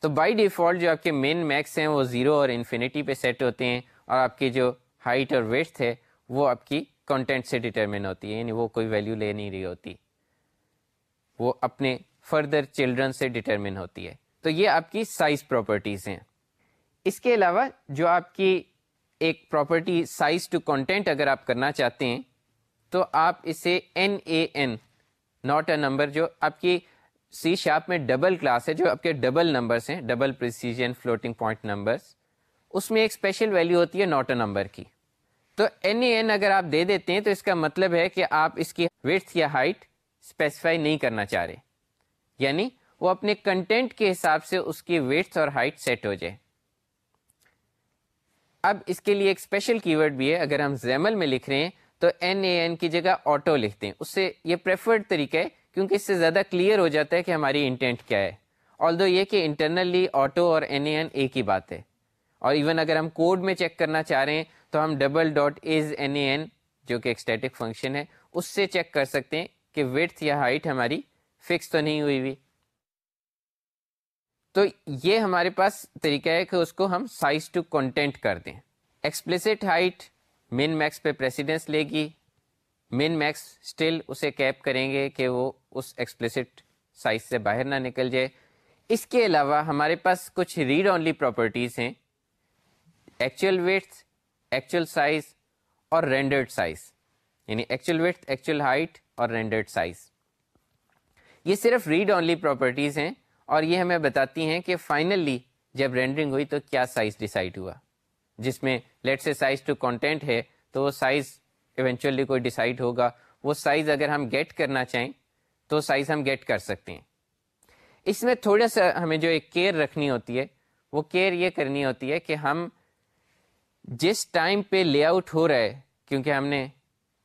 تو بائی ڈیفالٹ جو آپ کے مین میکس ہیں، وہ زیرو اور انفینٹی پہ سیٹ ہوتے ہیں اور آپ کی جو ہائٹ اور ویٹس ہے، وہ آپ کی کانٹینٹ سے ڈٹرمن ہوتی ہے یعنی وہ کوئی ویلیو لے نہیں رہی ہوتی۔ وہ اپنے فردر چلڈرن سے ڈٹرمن ہوتی ہے۔ تو یہ آپ کی سائز پراپرٹیز ہیں۔ اس کے علاوہ جو آپ کی ایک پراپرٹی سائز ٹو کانٹینٹ اگر آپ کرنا چاہتے ہیں، تو آپ اسے N A N not a number جو آپ کی سی شاپ میں ڈبل کلاس ہے، جو آپ کے ڈبل نمبرس ہیں double precision floating point numbers اس میں ایک اسپیشل ویلو ہوتی ہے ناٹ اے نمبر کی۔ تو این اے این اگر آپ دے دیتے ہیں، تو اس کا مطلب ہے کہ آپ اس کی ویٹس یا ہائٹ اسپیسیفائی نہیں کرنا چاہ رہے۔ یعنی وہ اپنے کنٹینٹ کے حساب سے اس کی ویٹس اور ہائٹ سیٹ ہو جائے۔ اب اس کے لیے ایک اسپیشل کی ورڈ بھی ہے، اگر ہم زیمل میں لکھ رہے ہیں، تو این اے این کی جگہ آٹو لکھتے ہیں۔ اس سے یہ پریفرڈ طریقہ ہے، کیونکہ اس سے زیادہ کلیئر ہو جاتا ہے کہ ہماری انٹینٹ کیا ہے۔ آل دو یہ کہ انٹرنلی آٹو اور این اے این ایک ہی بات ہے۔ اور ایون اگر ہم کوڈ میں چیک کرنا چاہ رہے ہیں، تو ہم double dot is N A N جو کہ ایک اسٹیٹک فنکشن ہے، اس سے چیک کر سکتے ہیں کہ ویٹ یا ہائٹ ہماری فکس تو نہیں ہوئی ہوئی۔ تو یہ ہمارے پاس طریقہ ہے کہ اس کو ہم سائز ٹو کانٹینٹ کر دیں۔ ایکسپلسٹ ہائٹ مین میکس پہ پریسیڈنس لے گی۔ مین میکس اسٹل اسے کیپ کریں گے کہ وہ اس ایکسپلسٹ سائز سے باہر نہ نکل جائے۔ اس کے علاوہ ہمارے پاس کچھ ریڈ اونلی پراپرٹیز ہیں۔ ایکچوئل ویٹس ایکچوئل سائز اور رینڈرڈ سائز یعنی ایکچوئل ویٹ ایکچوئل ہائٹ اور رینڈرڈ سائز یہ صرف ریڈ اونلی پراپرٹیز ہیں۔ اور یہ ہمیں بتاتی ہیں کہ فائنلی جب رینڈرنگ ہوئی تو کیا سائز ڈیسائڈ ہوا؟ جس میں لیٹ سے سائز ٹو کانٹینٹ ہے تو وہ سائز ایونچولی کوئی ڈیسائڈ ہوگا۔ وہ سائز اگر ہم گیٹ کرنا چاہیں تو سائز ہم گیٹ کر سکتے ہیں۔ اس میں تھوڑا سا ہمیں جو ایک کیئر رکھنی ہوتی ہے، وہ کیئر یہ کرنی ہوتی ہے کہ ہم جس ٹائم پہ لے آؤٹ ہو رہا ہے، کیونکہ ہم نے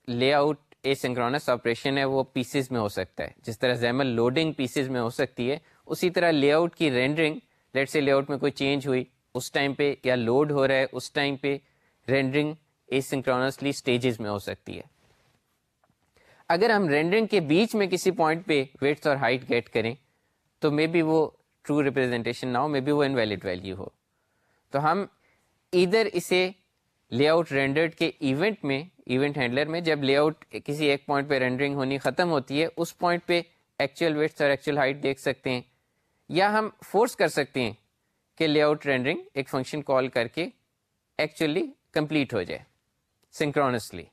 lay out a synchronous operation ہے، وہ پیسز میں ہو سکتا ہے۔ جس طرح زیمل لوڈنگ پیسز میں ہو سکتی ہے اسی طرح لے آؤٹ کی رینڈرنگ لیٹ سے لے آؤٹ میں کوئی چینج ہوئی، اس ٹائم پہ یا لوڈ ہو رہا ہے، اس ٹائم پہ رینڈرنگ اے سنکرونسلی اسٹیجز میں ہو سکتی ہے۔ اگر ہم رینڈرنگ کے بیچ میں کسی پوائنٹ پہ ویٹس اور ہائٹ گیٹ کریں، تو مے بی وہ ٹرو ریپرزینٹیشن نہ ہو مے بی وہ انویلڈ ویلیو ہو۔ تو ہم ادھر اسے لے آؤٹ رینڈرڈ کے ایونٹ میں ایونٹ ہینڈلر میں، جب لے آؤٹ کسی ایک پوائنٹ پہ رینڈرنگ ہونی ختم ہوتی ہے، اس پوائنٹ پہ ایکچوئل ویٹس اور ایکچوئل ہائٹ دیکھ سکتے ہیں۔ یا ہم فورس کر سکتے ہیں کہ لے آؤٹ رینڈرنگ ایک فنکشن کال کر کے ایکچولی کمپلیٹ ہو جائے سنکرونسلی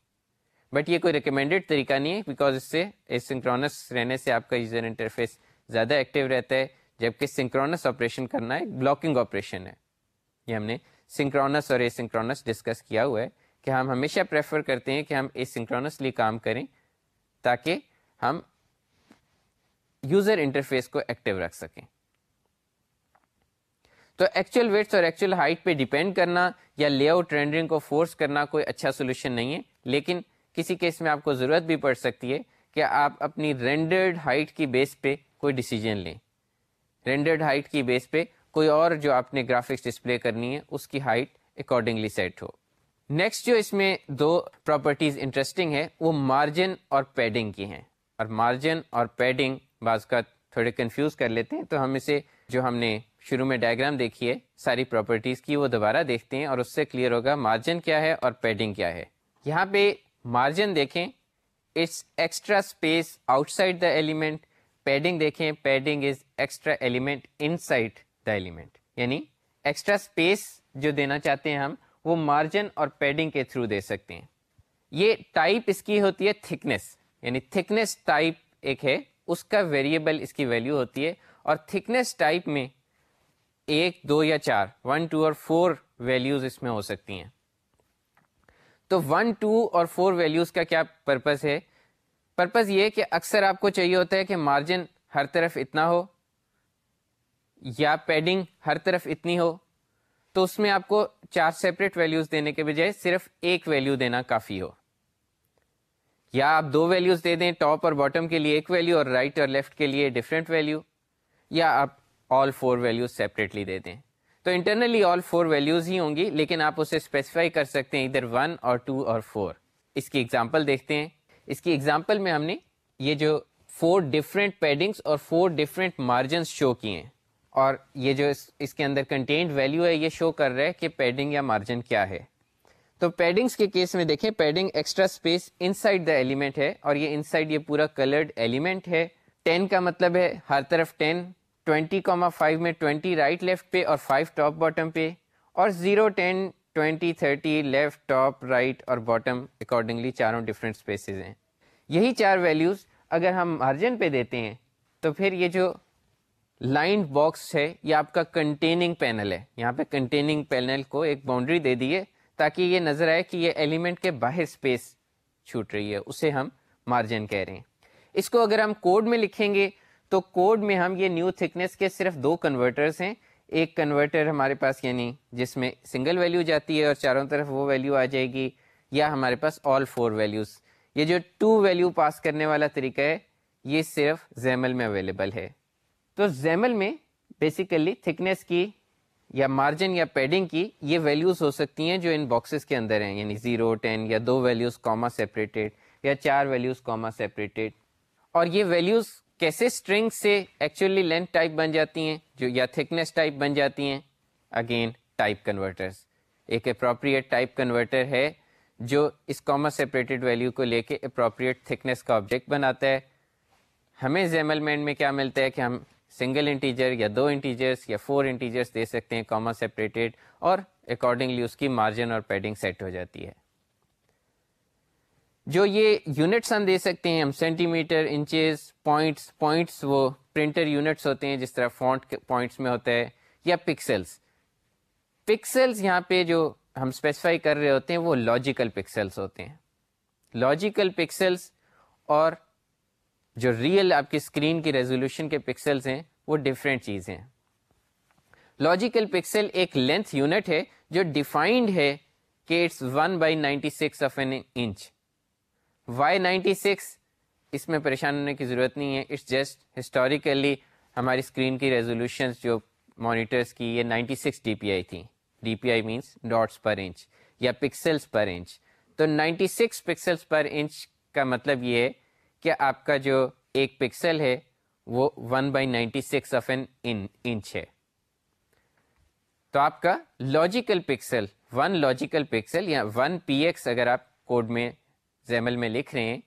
بٹ یہ کوئی ریکمینڈیڈ طریقہ نہیں ہے بیکاز اس سے سنکرونس رہنے سے آپ کا یوزر انٹرفیس زیادہ ایکٹیو رہتا ہے، جبکہ سنکرونس آپریشن کرنا ایک بلاکنگ آپریشن ہے۔ یہ ہم نے سنکرونس اور اے سنکرونس ڈسکس کیا ہوا ہے کہ ہم ہمیشہ پریفر کرتے ہیں کہ ہم اے سنکرونسلی کام کریں تاکہ ہم یوزر انٹرفیس کو ایکٹیو رکھ سکیں۔ تو ایکچوئل ویٹس اور ایکچوئل ہائٹ پہ ڈیپینڈ کرنا یا لے آؤٹ رینڈرنگ کو فورس کرنا کوئی اچھا سولوشن نہیں ہے، لیکن کسی کیس میں آپ کو ضرورت بھی پڑ سکتی ہے کہ آپ اپنی رینڈرڈ ہائٹ کی بیس پہ کوئی ڈیسیجن لیں۔ رینڈرڈ ہائٹ کی بیس پہ کوئی اور جو آپ نے گرافکس ڈسپلے کرنی ہے، اس کی ہائٹ اکارڈنگلی سیٹ ہو۔ نیکسٹ جو اس میں دو پراپرٹیز انٹرسٹنگ ہے وہ مارجن اور پیڈنگ کی ہیں۔ اور مارجن اور پیڈنگ بعض کا تھوڑے کنفیوز کر لیتے ہیں، تو ہم اسے جو ہم نے شروع میں ڈائگرام دیکھی ہے ساری پراپرٹیز کی وہ دوبارہ دیکھتے ہیں اور اس سے کلیئر ہوگا مارجن کیا ہے اور پیڈنگ کیا ہے۔ یہاں پہ مارجن دیکھیں it's extra space outside the element padding دیکھیں padding is extra element inside the element یعنی ایکسٹرا اسپیس جو دینا چاہتے ہیں ہم، وہ مارجن اور پیڈنگ کے تھرو دے سکتے ہیں۔ یہ ٹائپ اس کی ہوتی ہے تھکنیس یعنی تھکنیس ٹائپ ایک ہے، اس کا ویریبل اس کی ویلیو ہوتی ہے اور تھکنیس ٹائپ میں ایک، دو یا چار ون ٹو اور فور ویلیوز اس میں ہو سکتی ہیں۔ تو ون ٹو اور فور ویلیوز کا کیا پرپز ہے؟ پرپز یہ کہ اکثر آپ کو چاہیے ہوتا ہے کہ مارجن ہر طرف اتنا ہو، یا پیڈنگ ہر طرف اتنی ہو۔ تو اس میں آپ کو چار سیپریٹ ویلیوز دینے کے بجائے صرف ایک ویلیو دینا کافی ہو۔ یا آپ دو ویلیوز دے دیں ٹاپ اور باٹم کے لیے ایک ویلیو اور رائٹ right اور لیفٹ کے لیے ڈفرینٹ ویلیو یا آپ آل فور ویلیوز سیپریٹلی دے دیں۔ تو انٹرنلی آل فور ویلیوز ہی ہوں گی، لیکن آپ اسے اسپیسیفائی کر سکتے ہیں ادھر ون اور ٹو اور فور اس کی ایگزامپل دیکھتے ہیں۔ اس کی ایگزامپل میں ہم نے یہ جو فور ڈفرینٹ پیڈنگس اور فور ڈفرینٹ مارجنس شو کیے ہیں۔ اور یہ جو اس اس کے اندر کنٹینٹ ویلیو ہے، یہ شو کر رہا ہے کہ پیڈنگ یا مارجن کیا ہے۔ تو پیڈنگس کے کیس میں دیکھیں padding extra space inside the element ہے اور یہ ان سائڈ یہ پورا کلرڈ ایلیمنٹ ہے۔ ٹین کا مطلب ہے ہر طرف ٹین ٹوینٹی کاما فائیو میں ٹوینٹی رائٹ لیفٹ پہ اور فائیو ٹاپ باٹم پہ اور zero ten twenty thirty left top right اور باٹم اکارڈنگلی چاروں ڈفرینٹ اسپیسیز ہیں۔ یہی چار ویلیوز اگر ہم مارجن پہ دیتے ہیں تو پھر یہ جو لائن باکس ہے یہ آپ کا کنٹیننگ پینل ہے۔ یہاں پہ کنٹیننگ پینل کو ایک باؤنڈری دے دیے تاکہ یہ نظر آئے کہ یہ ایلیمنٹ کے باہر اسپیس چھوٹ رہی ہے، اسے ہم مارجن کہہ رہے ہیں۔ اس کو اگر ہم کوڈ میں لکھیں گے تو کوڈ میں ہم یہ نیو تھکنیس کے صرف دو کنورٹرس ہیں۔ ایک کنورٹر ہمارے پاس یعنی جس میں سنگل ویلیو جاتی ہے اور چاروں طرف وہ ویلیو آ جائے گی، یا ہمارے پاس آل فور ویلیوز یہ جو ٹو ویلیو پاس کرنے والا طریقہ ہے، یہ صرف زیمل میں اویلیبل ہے۔ تو زیمل میں بیسیکلی تھکنیس کی یا مارجن یا پیڈنگ کی یہ ویلیوز ہو سکتی ہیں جو ان باکسز کے اندر ہیں۔ یعنی زیرو ٹین یا دو ویلیوز کاما سیپریٹیڈ یا چار ویلیوز کاما سیپریٹیڈ اور یہ ویلیوز کیسے اسٹرنگ سے ایکچولی لینتھ ٹائپ بن جاتی ہیں، جو یا تھکنیس ٹائپ بن جاتی ہیں؟ اگین ٹائپ کنورٹرز ایک اپروپریٹ ٹائپ کنورٹر ہے، جو اس کامر سیپریٹڈ ویلیو کو لے کے اپروپریٹ تھکنیس کا آبجیکٹ بناتا ہے۔ ہمیں زیمل مینڈ میں کیا ملتا ہے کہ ہم سنگل انٹیجر یا دو انٹیجرس یا فور انٹیجرس دے سکتے ہیں کامر سیپریٹیڈ اور اکارڈنگلی اس کی مارجن اور پیڈنگ سیٹ ہو جاتی ہے۔ جو یہ یونٹس ہم دے سکتے ہیں، ہم centimetre inches points points وہ پرنٹر یونٹس ہوتے ہیں، جس طرح فونٹ پوائنٹس میں ہوتا ہے، یا پکسلس پکسلس یہاں پہ جو ہم اسپیسیفائی کر رہے ہوتے ہیں، وہ لاجیکل پکسلس ہوتے ہیں۔ لاجیکل پکسلس اور جو ریئل آپ کی اسکرین کی ریزولوشن کے پکسلس ہیں، وہ ڈفرینٹ چیزیں ہیں۔ لاجیکل پکسل ایک لینتھ یونٹ ہے، جو ڈیفائنڈ ہے کہ it's one by ninety six of an inch why ninety six اس میں پریشان ہونے کی ضرورت نہیں ہے. اٹس جسٹ ہسٹوریکلی ہماری اسکرین کی ریزولوشن جو مانیٹرس کی یہ ninety six D P I تھیں. D P I means dots per inch یا پکسلس پر انچ تو ninety six pixels per inch کا مطلب یہ ہے کہ آپ کا جو ایک پکسل ہے وہ one by ninety six of an inch ہے. تو آپ کا logical pixel one logical pixel یا ون پی ایکس اگر آپ کوڈ میں زیمل میں لکھ رہے ہیں،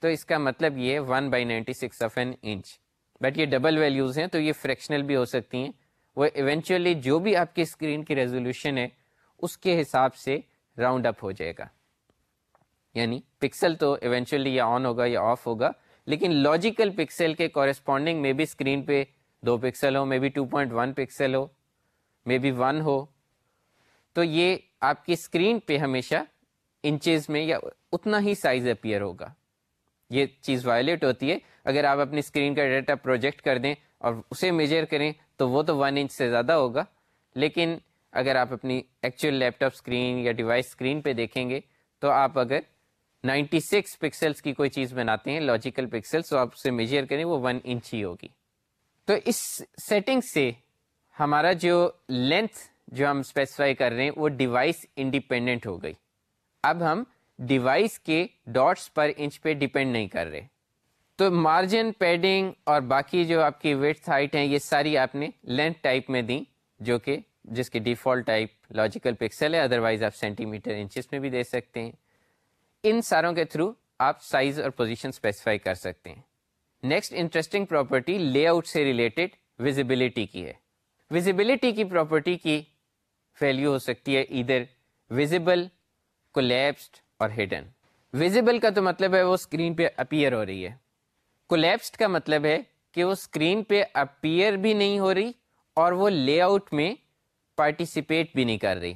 تو اس کا مطلب یہ one by ninety six of an inch but یہ ڈبل ویلیوز ہیں تو یہ فریکشنل بھی ہو سکتی ہیں۔ وہ ایونچولی جو بھی آپ کی اسکرین کی ریزولوشن ہے، اس کے حساب سے راؤنڈ اپ ہو جائے گا۔ یعنی پکسل تو ایونچولی یا آن ہوگا یا آف ہوگا، لیکن لاجیکل پکسل کے کورسپونڈنگ میں بھی اسکرین پہ دو pixel who maybe two point one pixel who may be one ہو۔ تو یہ آپ کی اسکرین پہ ہمیشہ انچیز میں یا اتنا ہی سائز اپیئر ہوگا۔ یہ چیز وائلیٹ ہوتی ہے۔ اگر آپ اپنی اسکرین کا ڈیٹا پروجیکٹ کر دیں اور اسے میجر کریں تو وہ تو ون انچ سے زیادہ ہوگا۔ لیکن اگر آپ اپنی ایکچوئل لیپ ٹاپ اسکرین یا ڈیوائس اسکرین پہ دیکھیں گے تو آپ اگر نائنٹی سکس پکسلس کی کوئی چیز بناتے ہیں لاجیکل پکسلس تو آپ اسے میجر کریں، وہ ون انچ ہی ہوگی۔ تو اس سیٹنگ سے ہمارا جو لینتھ جو ہم اسپیسیفائی کر رہے ہیں، وہ ڈیوائس انڈیپینڈنٹ ہو گئی۔ اب ہم ڈیوائس کے ڈاٹس پر انچ پہ ڈیپینڈ نہیں کر رہے۔ تو مارجن پیڈنگ اور باقی جو آپ کی ویٹ ہائٹ ہیں، یہ ساری آپ نے لینتھ ٹائپ میں دیں، جو کہ جس کی ڈیفالٹ ٹائپ لاجیکل پکسل ہے ادروائز آپ سینٹی میٹر انچز میں بھی دے سکتے ہیں۔ ان ساروں کے تھرو آپ سائز اور پوزیشن اسپیسیفائی کر سکتے ہیں۔ Next interesting property layout سے ریلیٹڈ ویزیبلٹی کی ہے۔ ویزیبلٹی کی پراپرٹی کی ویلو ہو سکتی ہے ادھر ویزیبل کولیپسڈ اور ہڈن ویزیبل کا تو مطلب ہے وہ اسکرین پہ اپیئر ہو رہی ہے۔ کولیپسڈ کا مطلب ہے کہ وہ اسکرین پہ اپیئر بھی نہیں ہو رہی اور وہ لے آؤٹ میں پارٹیسپیٹ بھی نہیں کر رہی۔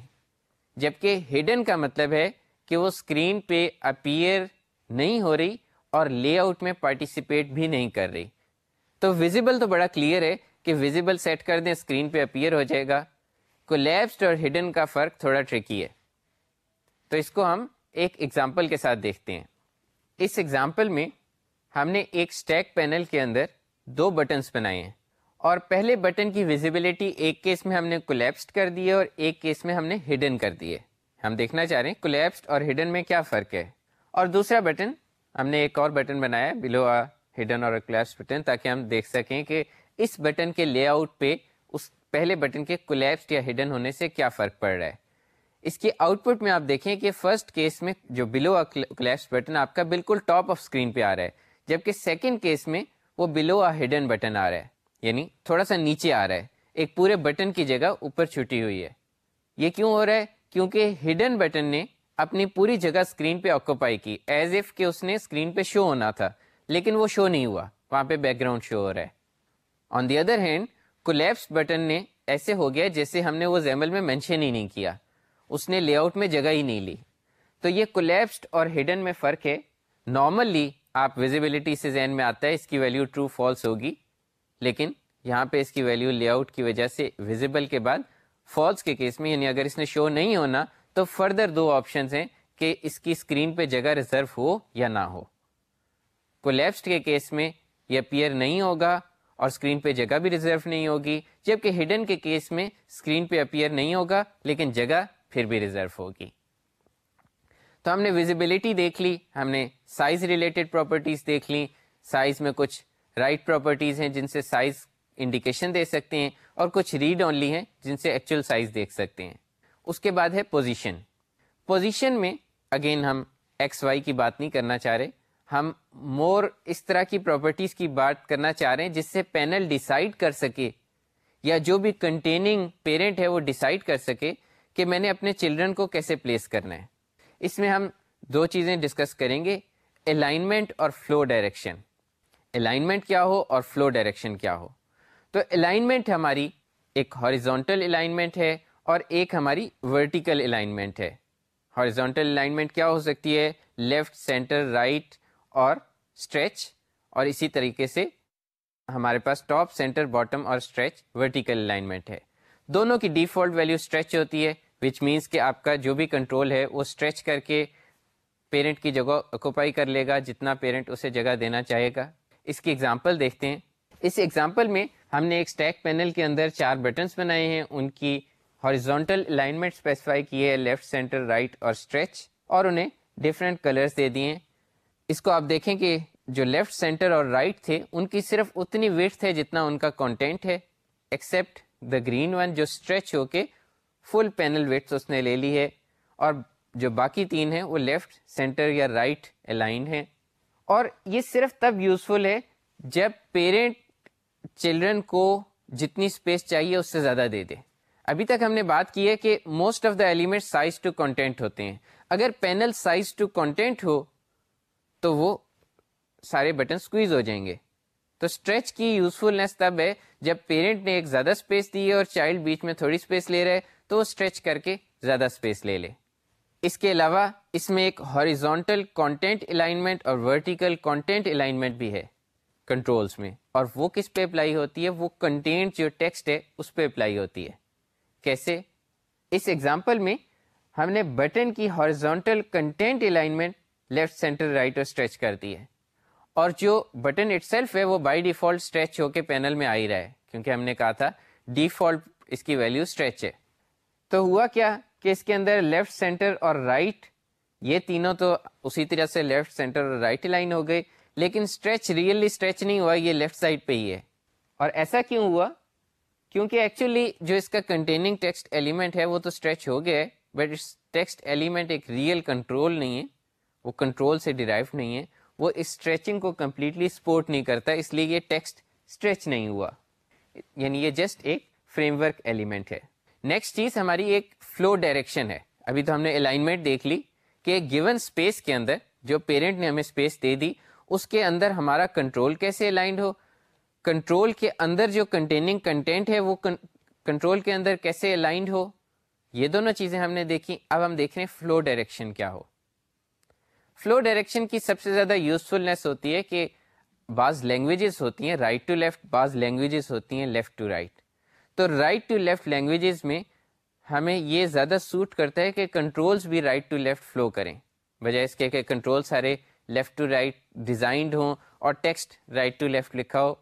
جبکہ ہڈن کا مطلب ہے کہ وہ اسکرین پہ اپیئر نہیں ہو رہی اور لے آؤٹ میں پارٹیسپیٹ بھی نہیں کر رہی۔ تو ویزیبل تو بڑا کلیئر ہے کہ ویزیبل سیٹ کر دیں اسکرین پہ اپیئر ہو جائے گا۔ کولیپسڈ اور ہڈن کا فرق تھوڑا ٹرکی ہے۔ تو اس کو ہم ایک ایگزامپل کے ساتھ دیکھتے ہیں۔ اس ایگزامپل میں ہم نے ایک اسٹیک پینل کے اندر دو بٹنس بنائے ہیں۔ اور پہلے بٹن کی ویزیبلٹی ایک کیس میں ہم نے کولیپسڈ کر دی ہے اور ایک کیس میں ہم نے ہڈن کر دی ہے۔ ہم دیکھنا چاہ رہے ہیں کولیپسڈ اور ہڈن میں کیا فرق ہے۔ اور دوسرا بٹن ہم نے ایک اور بٹن بنایا بلو آ ہڈن اور بٹن تاکہ ہم دیکھ سکیں کہ اس بٹن کے لے آؤٹ پہ اس پہلے بٹن کے کولیپسڈ یا ہڈن ہونے سے کیا فرق پڑ رہا ہے۔ اس کی آؤٹ پٹ میں آپ دیکھیں کہ فرسٹ کیس میں جو بلو کلیپس بٹن آپ کا بالکل ٹاپ آف اسکرین پہ آ رہا ہے، جبکہ سیکنڈ کیس میں وہ بلو آ ہڈن بٹن آ رہا ہے یعنی تھوڑا سا نیچے آ رہا ہے، ایک پورے بٹن کی جگہ اوپر چھٹی ہوئی ہے۔ یہ کیوں ہو رہا ہے؟ کیونکہ ہڈن بٹن نے اپنی پوری جگہ اسکرین پہ آکوپائی کی ایز اف کہ اس نے اسکرین پہ شو ہونا تھا، لیکن وہ شو نہیں ہوا، وہاں پہ بیک گراؤنڈ شو ہو رہا ہے۔ On the other hand collapse button نے ایسے ہو گیا جیسے ہم نے وہ زیمل میں مینشن ہی نہیں کیا۔ اس نے لے آؤٹ میں جگہ ہی نہیں لی۔ تو یہ کولیپسڈ اور ہڈن میں فرق ہے۔ نارملی آپ ویزیبلٹی سے ذہن میں آتا ہے اس کی ویلیو ٹرو فالس ہوگی۔ لیکن یہاں پہ اس کی ویلیو لے آؤٹ کی وجہ سے ویزیبل کے بعد فالس کے کیس میں یعنی اگر اس نے شو نہیں ہونا، تو فردر دو آپشنز ہیں کہ اس کی اسکرین پہ جگہ ریزرو ہو یا نہ ہو۔ کولیپسڈ کے کیس میں یہ اپیئر نہیں ہوگا اور اسکرین پہ جگہ بھی ریزرو نہیں ہوگی۔ جبکہ ہڈن کے کیس میں اسکرین پہ اپیئر نہیں ہوگا، لیکن جگہ پھر بھی ریزرو ہوگی۔ تو ہم نے ویزیبلٹی دیکھ لی، ہم نے سائز ریلیٹڈ پراپرٹیز دیکھ لی۔ سائز میں کچھ رائٹ پراپرٹیز ہیں جن سے سائز انڈیکیشن دے سکتے ہیں اور کچھ ریڈ اونلی ہیں جن سے ایکچوئل سائز دیکھ سکتے ہیں۔ اس کے بعد ہے پوزیشن پوزیشن میں اگین ہم ایکس وائی کی بات نہیں کرنا چاہ رہے۔ ہم مور اس طرح کی پراپرٹیز کی بات کرنا چاہ رہے ہیں جس سے پینل ڈیسائیڈ کر سکے یا جو بھی کنٹیننگ پیرنٹ ہے وہ ڈیسائیڈ کر سکے۔ کہ میں نے اپنے چلڈرن کو کیسے پلیس کرنا ہے۔ اس میں ہم دو چیزیں ڈسکس کریں گے۔ الائنمنٹ اور فلو ڈائریکشن الائنمنٹ کیا ہو اور فلو ڈائریکشن کیا ہو۔ تو الائنمنٹ ہماری ایک ہاریزونٹل الائنمنٹ ہے اور ایک ہماری ورٹیکل الائنمنٹ ہے۔ ہاریزونٹل الائنمنٹ کیا ہو سکتی ہے؟ لیفٹ سینٹر رائٹ اور اسٹریچ اور اسی طریقے سے ہمارے پاس ٹاپ سینٹر باٹم اور اسٹریچ ورٹیکل الائنمنٹ ہے۔ دونوں کی ڈیفالٹ ویلو اسٹریچ ہوتی ہے۔ وچ مینس کہ آپ کا جو بھی کنٹرول ہے، وہ اسٹریچ کر کے پیرنٹ کی جگہ اکوپائی کر لے گا جتنا پیرنٹ اسے جگہ دینا چاہے گا۔ اس کی ایگزامپل دیکھتے ہیں۔ اس ایگزامپل میں ہم نے ایک اسٹیک پینل کے اندر چار بٹنس بنائے ہیں۔ ان کی ہاریزونٹل الائنمنٹ اسپیسیفائی کی ہے لیفٹ سینٹر رائٹ اور اسٹریچ اور انہیں ڈفرینٹ کلرس دے دیے۔ اس کو آپ دیکھیں کہ جو لیفٹ سینٹر اور رائٹ right تھے، ان کی صرف اتنی ویٹ ہے جتنا ان کا کانٹینٹ ہے ایکسپٹ دا گرین ون جو اسٹریچ ہو کے فل پینل ویٹس اس نے لے لی ہے اور جو باقی تین ہیں وہ لیفٹ سینٹر یا رائٹ الائنڈ ہیں۔ اور یہ صرف تب یوزفل ہے جب پیرنٹ چلڈرن کو جتنی اسپیس چاہیے اس سے زیادہ دے دے۔ ابھی تک ہم نے بات کی ہے کہ most of the element size to content ہوتے ہیں۔ اگر پینل سائز ٹو کانٹینٹ ہو تو وہ سارے بٹن سکویز ہو جائیں گے۔ تو اسٹریچ کی یوزفلنیس تب ہے جب پیرنٹ نے ایک زیادہ اسپیس دی ہے اور چائلڈ بیچ میں تھوڑی اسپیس لے رہے تو اسٹریچ کر کے زیادہ اسپیس لے لے۔ اس کے علاوہ اس میں ایک ہاریزونٹل کانٹینٹ الائنمنٹ اور ورٹیکل کانٹینٹ الائنمنٹ بھی ہے کنٹرولس میں۔ اور وہ کس پہ اپلائی ہوتی ہے؟ وہ کنٹینٹ جو ٹیکسٹ ہے، اس پہ اپلائی ہوتی ہے۔ کیسے؟ اس ایگزامپل میں ہم نے بٹن کی horizontal content alignment left centre right اور اسٹریچ کرتی ہے۔ اور جو بٹن اٹ سیلف ہے، وہ بائی ڈیفالٹ اسٹریچ ہو کے پینل میں آ ہی رہا ہے۔ کیونکہ ہم نے کہا تھا ڈیفالٹ اس کی ویلو اسٹریچ ہے۔ تو ہوا کیا کہ اس کے اندر لیفٹ سینٹر اور رائٹ right یہ تینوں تو اسی طرح سے لیفٹ سینٹر اور رائٹ لائن ہو گئے، لیکن اسٹریچ ریئلی اسٹریچ نہیں ہوا، یہ لیفٹ سائڈ پہ ہی ہے۔ اور ایسا کیوں ہوا؟ کیونکہ ایکچولی جو اس کا کنٹیننگ ٹیکسٹ ایلیمنٹ ہے، وہ تو اسٹریچ ہو گیا ہے بٹ اس ٹیکسٹ ایلیمنٹ ایک ریئل کنٹرول نہیں ہے، وہ کنٹرول سے ڈیرائیو نہیں ہے، وہ اسٹریچنگ کو کمپلیٹلی سپورٹ نہیں کرتا، اس لیے یہ ٹیکسٹ اسٹریچ نہیں ہوا۔ یعنی یہ جسٹ ایک فریم ورک ایلیمنٹ ہے۔ نیکسٹ چیز ہماری ایک فلو ڈائریکشن ہے۔ ابھی تو ہم نے الائنمنٹ دیکھ لی کہ گیون اسپیس کے اندر جو پیرنٹ نے ہمیں اسپیس دے دی، اس کے اندر ہمارا کنٹرول کیسے الائنڈ ہو؟ کنٹرول کے اندر جو کنٹیننگ کنٹینٹ ہے، وہ کنٹرول کے اندر کیسے الائنڈ ہو؟ یہ دونوں چیزیں ہم نے دیکھی۔ اب ہم دیکھ رہے ہیں فلو ڈائریکشن کیا ہو۔ فلو ڈائریکشن کی سب سے زیادہ یوزفلنیس ہوتی ہے کہ بعض لینگویجز ہوتی ہیں رائٹ ٹو لیفٹ بعض لینگویجز ہوتی ہیں لیفٹ ٹو رائٹ تو رائٹ ٹو لیفٹ لینگویجز میں ہمیں یہ زیادہ سوٹ کرتا ہے کہ کنٹرولز بھی رائٹ ٹو لیفٹ فلو کریں۔ بجائے اس کے کہ کنٹرول سارے لیفٹ ٹو رائٹ ڈیزائنڈ ہوں اور ٹیکسٹ رائٹ ٹو لیفٹ لکھا ہو۔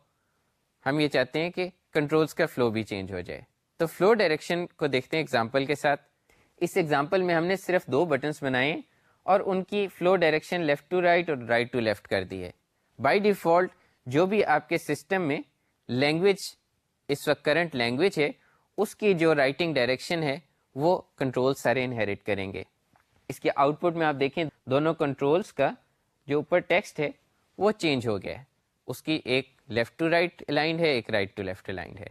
ہم یہ چاہتے ہیں کہ کنٹرولز کا فلو بھی چینج ہو جائے۔ تو فلو ڈائریکشن کو دیکھتے ہیں ایگزامپل کے ساتھ۔ اس ایگزامپل میں ہم نے صرف دو بٹنس بنائے اور ان کی flow direction left to right اور رائٹ ٹو لیفٹ کر دی ہے۔ بائی ڈیفالٹ جو بھی آپ کے سسٹم میں لینگویج اس وقت کرنٹ لینگویج ہے، اس کی جو رائٹنگ ڈائریکشن ہے، وہ کنٹرول سارے انہیریٹ کریں گے۔ اس کے آؤٹ پٹ میں آپ دیکھیں، دونوں کنٹرولس کا جو اوپر ٹیکسٹ ہے، وہ چینج ہو گیا ہے۔ اس کی ایک لیفٹ ٹو رائٹ الائنڈ ہے، ایک رائٹ ٹو لیفٹ الائنڈ ہے۔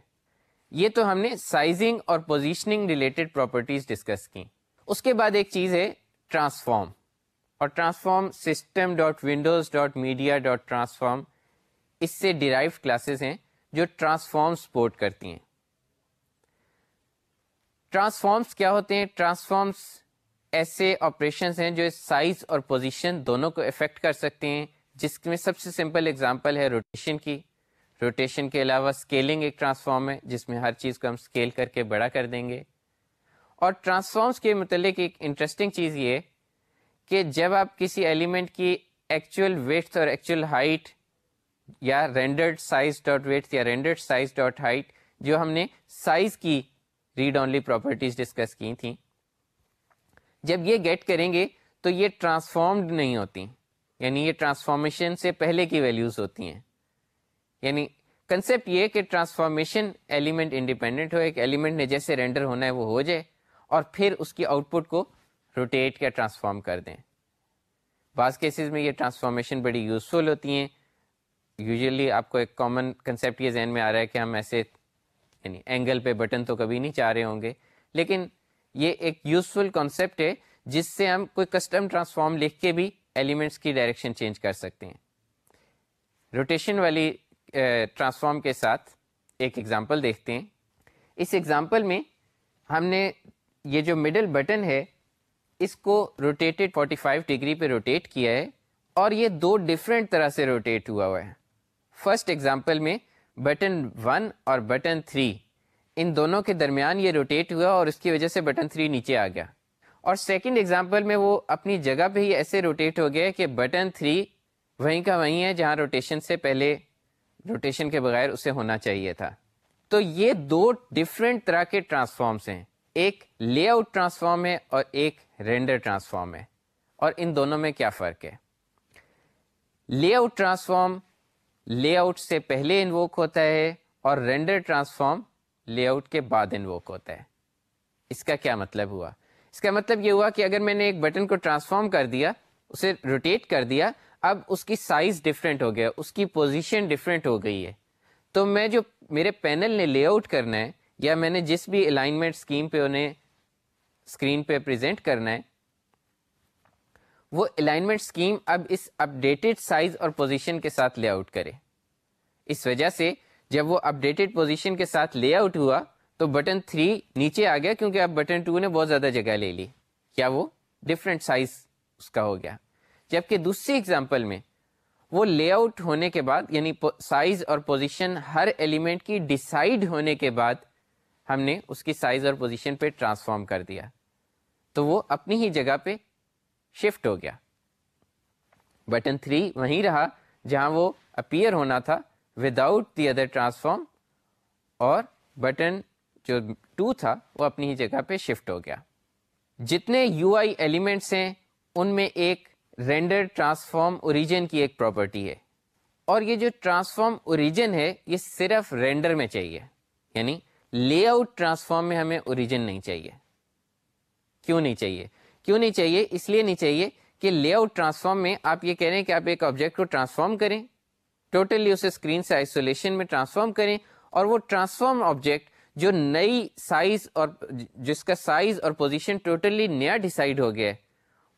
یہ تو ہم نے سائزنگ اور پوزیشننگ ریلیٹڈ پراپرٹیز ڈسکس کی۔ اس کے بعد ایک چیز ہے ٹرانسفارم اور transform system dot windows dot media dot transform اس سے ڈیرائیو کلاسز ہیں۔ جو ٹرانسفارم سپورٹ کرتی ہیں۔ ٹرانسفارمس کیا ہوتے ہیں؟ ٹرانسفارمس ایسے آپریشنس ہیں جو سائز اور پوزیشن دونوں کو افیکٹ کر سکتے ہیں، جس میں سب سے سمپل اگزامپل ہے روٹیشن کی۔ روٹیشن کے علاوہ اسکیلنگ ایک ٹرانسفارم ہے، جس میں ہر چیز کو ہم اسکیل کر کے بڑا کر دیں گے۔ اور ٹرانسفارمس کے متعلق ایک انٹرسٹنگ چیز یہ کہ جب آپ کسی ایلیمنٹ کی ایکچوئل ویٹ اور ایکچوئل ہائٹ یا رینڈرڈ سائز ڈاٹ ویٹ یا رینڈرڈ سائز ڈاٹ ہائٹ جو ہم نے سائز کی ریڈ اونلی پراپرٹیز ڈسکس کی تھیں۔ جب یہ گیٹ کریں گے تو یہ ٹرانسفارمڈ نہیں ہوتی یعنی یہ ٹرانسفارمیشن سے پہلے کی ویلیوز ہوتی ہیں۔ یعنی کنسپٹ یہ کہ ٹرانسفارمیشن ایلیمنٹ انڈیپینڈنٹ ہو، ایک ایلیمنٹ نے جیسے رینڈر ہونا ہے وہ ہو جائے اور پھر اس کی آؤٹ پٹ کو روٹیٹ یا ٹرانسفارم کر دیں۔ بعض کیسز میں یہ ٹرانسفارمیشن بڑی یوزفل ہوتی ہیں یوزلی آپ کو ایک کامن کنسیپٹ یہ ذہن میں آ رہا ہے کہ ہم ایسے یعنی اینگل پہ بٹن تو کبھی نہیں چاہ رہے ہوں گے۔ لیکن یہ ایک یوزفل کانسیپٹ ہے، جس سے ہم کوئی کسٹم ٹرانسفارم لکھ کے بھی ایلیمنٹس کی ڈائریکشن چینج کر سکتے ہیں۔ روٹیشن والی ٹرانسفارم کے ساتھ ایک ایگزامپل دیکھتے ہیں۔ اس ایگزامپل میں ہم نے یہ جو مڈل بٹن ہے، اس کو روٹیٹڈ 45 ڈگری پہ روٹیٹ کیا ہے اور یہ دو ڈفرینٹ طرح سے روٹیٹ ہوا ہوا ہے۔ فرسٹ ایگزامپل میں بٹن 1 اور بٹن 3 ان دونوں کے درمیان یہ روٹیٹ ہوا اور اس کی وجہ سے بٹن 3 نیچے آ گیا. اور سیکنڈ ایگزامپل میں وہ اپنی جگہ پہ ہی ایسے روٹیٹ ہو گیا کہ بٹن 3 وہیں کا وہیں ہے جہاں روٹیشن سے پہلے روٹیشن کے بغیر اسے ہونا چاہیے تھا. تو یہ دو ڈفرینٹ طرح کے ٹرانسفارمس ہیں. ایک لے آؤٹ ٹرانسفارم ہے اور ایک رینڈر ٹرانسفارم ہے. اور ان دونوں میں کیا فرق ہے؟ Lay out transform lay out سے پہلے انووک ہوتا ہے اور رینڈر ٹرانسفارم لے آؤٹ کے بعد انووک ہوتا ہے۔ اس کا کیا مطلب ہوا؟ اس کا مطلب یہ ہوا کہ اگر میں نے ایک بٹن کو ٹرانسفارم کر دیا، اسے روٹیٹ کر دیا، اب اس کی سائز ڈفرینٹ ہو گیا، اس کی پوزیشن ڈفرینٹ ہو گئی ہے۔ تو میں جو میرے پینل نے لے آؤٹ کرنا ہے، یا میں نے جس بھی الائنمنٹ اسکیم پہ انہیں اسکرین پہ پریزنٹ کرنا ہے وہ الائنمنٹ اسکیم اب اس اپڈیٹڈ سائز اور پوزیشن کے ساتھ لے آؤٹ کرے۔ اس وجہ سے جب وہ اپڈیٹڈ پوزیشن کے ساتھ لے آؤٹ ہوا تو بٹن 3 نیچے آ گیا کیونکہ اب بٹن 2 نے بہت زیادہ جگہ لے لی۔ کیا وہ ڈفرینٹ سائز اس کا ہو گیا۔ جبکہ دوسری اگزامپل میں وہ لے آؤٹ ہونے کے بعد یعنی سائز اور پوزیشن ہر ایلیمنٹ کی ڈسائڈ ہونے کے بعد ہم نے اس کی سائز اور پوزیشن پہ ٹرانسفارم کر دیا۔ تو وہ اپنی ہی جگہ پہ شفٹ ہو گیا۔ بٹن 3 وہیں رہا جہاں وہ اپیئر ہونا تھا وداؤٹ دی ادر ٹرانسفارم اور بٹن جو 2 تھا وہ اپنی ہی جگہ پہ شفٹ ہو گیا۔ جتنے یو آئی ایلیمنٹس ہیں، ان میں ایک رینڈر ٹرانسفارم اوریجن کی ایک پراپرٹی ہے۔ اور یہ جو ٹرانسفارم اوریجن ہے، یہ صرف رینڈر میں چاہیے۔ یعنی لے آؤٹ ٹرانسفارم میں ہمیں اوریجن نہیں چاہیے۔ کیوں نہیں چاہیے؟ کیوں نہیں چاہیے؟ اس لیے نہیں چاہیے کہ لے آؤٹ ٹرانسفارم میں آپ یہ کہہ رہے ہیں کہ آپ ایک آبجیکٹ کو ٹرانسفارم کریں ٹوٹلی اسے اسکرین سے آئسولیشن میں ٹرانسفارم کریں اور وہ ٹرانسفارم آبجیکٹ جو نئی سائز اور جس کا سائز اور پوزیشن ٹوٹلی نیا ڈیسائیڈ ہو گیا ہے،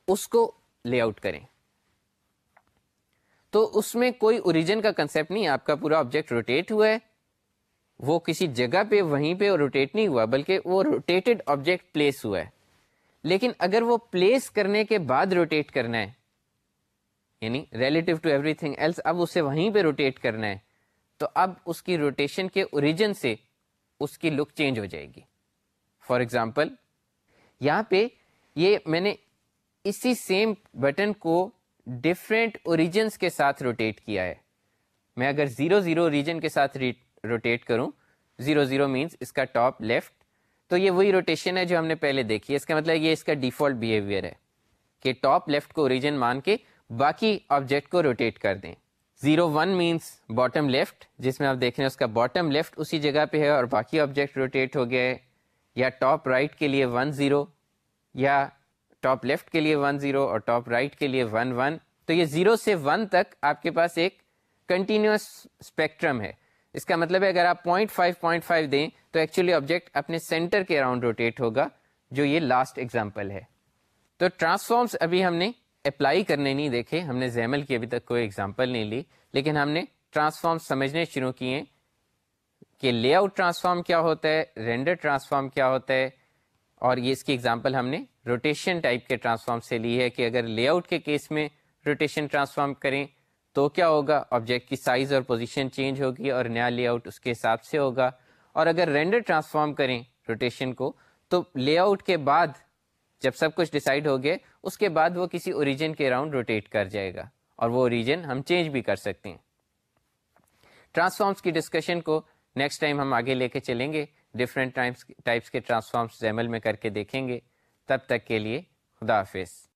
اس کو لے آؤٹ کریں۔ تو اس میں کوئی اوریجن کا کنسپٹ نہیں، آپ کا پورا آبجیکٹ روٹیٹ ہوا ہے۔ وہ کسی جگہ پہ، وہیں پہ روٹیٹ نہیں ہوا، بلکہ وہ روٹیٹڈ آبجیکٹ پلیس ہوا ہے۔ لیکن اگر وہ پلیس کرنے کے بعد روٹیٹ کرنا ہے یعنی relative to everything else اب اسے وہیں پہ روٹیٹ کرنا ہے، تو اب اس کی روٹیشن کے اوریجن سے اس کی لک چینج ہو جائے گی۔ فار ایگزامپل یہاں پہ یہ میں نے اسی سیم بٹن کو ڈفرینٹ اوریجنس کے ساتھ روٹیٹ کیا ہے۔ میں اگر زیرو زیرو اوریجن کے ساتھ روٹیٹ کروں زیرو زیرو مینس اس کا ٹاپ لیفٹ تو یہ وہی روٹیشن ہے جو ہم نے پہلے دیکھی ہے۔ اس کا مطلب یہ اس کا ڈیفالٹ بہیویئر ہے کہ ٹاپ لیفٹ کو اوریجن مان کے باقی آبجیکٹ کو روٹیٹ کر دیں۔ Zero one minus bottom left جس میں آپ دیکھ رہے ہیں اس کا باٹم لیفٹ اسی جگہ پہ ہے اور باقی آبجیکٹ روٹیٹ ہو گیا ہے۔ یا ٹاپ رائٹ کے لیے ون زیرو یا ٹاپ لیفٹ کے لیے ون زیرو اور ٹاپ رائٹ کے لیے ون ون تو یہ زیرو سے ون تک آپ کے پاس ایک کنٹینیوس اسپیکٹرم ہے۔ اس کا مطلب ہے اگر آپ پوائنٹ فائیو پوائنٹ فائیو دیں تو ایکچولی آبجیکٹ اپنے سینٹر کے اراؤنڈ روٹیٹ ہوگا، جو یہ لاسٹ ایگزامپل ہے۔ تو ٹرانسفارمس ابھی ہم نے اپلائی کرنے نہیں دیکھے، ہم نے زیمل کی ابھی تک کوئی ایگزامپل نہیں لی، لیکن ہم نے ٹرانسفارم سمجھنے شروع کیے کہ لے آؤٹ ٹرانسفارم کیا ہوتا ہے رینڈر ٹرانسفارم کیا ہوتا ہے، اور یہ اس کی ایگزامپل ہم نے روٹیشن ٹائپ کے ٹرانسفارم سے لی ہے کہ اگر لے آؤٹ کے کیس میں روٹیشن ٹرانسفارم کریں تو کیا ہوگا؟ آبجیکٹ کی سائز اور پوزیشن چینج ہوگی اور نیا لے آؤٹ اس کے حساب سے ہوگا۔ اور اگر رینڈر ٹرانسفارم کریں روٹیشن کو، تو لے آؤٹ کے بعد جب سب کچھ ڈیسائیڈ ہو گیا اس کے بعد وہ کسی اوریجن کے اراؤنڈ روٹیٹ کر جائے گا۔ اور وہ اوریجن ہم چینج بھی کر سکتے ہیں۔ ٹرانسفارمس کی ڈسکشن کو نیکسٹ ٹائم ہم آگے لے کے چلیں گے۔ ڈفرینٹ ٹائپس کے ٹرانسفارمس زیمل میں کر کے دیکھیں گے۔ تب تک کے لیے خدا حافظ۔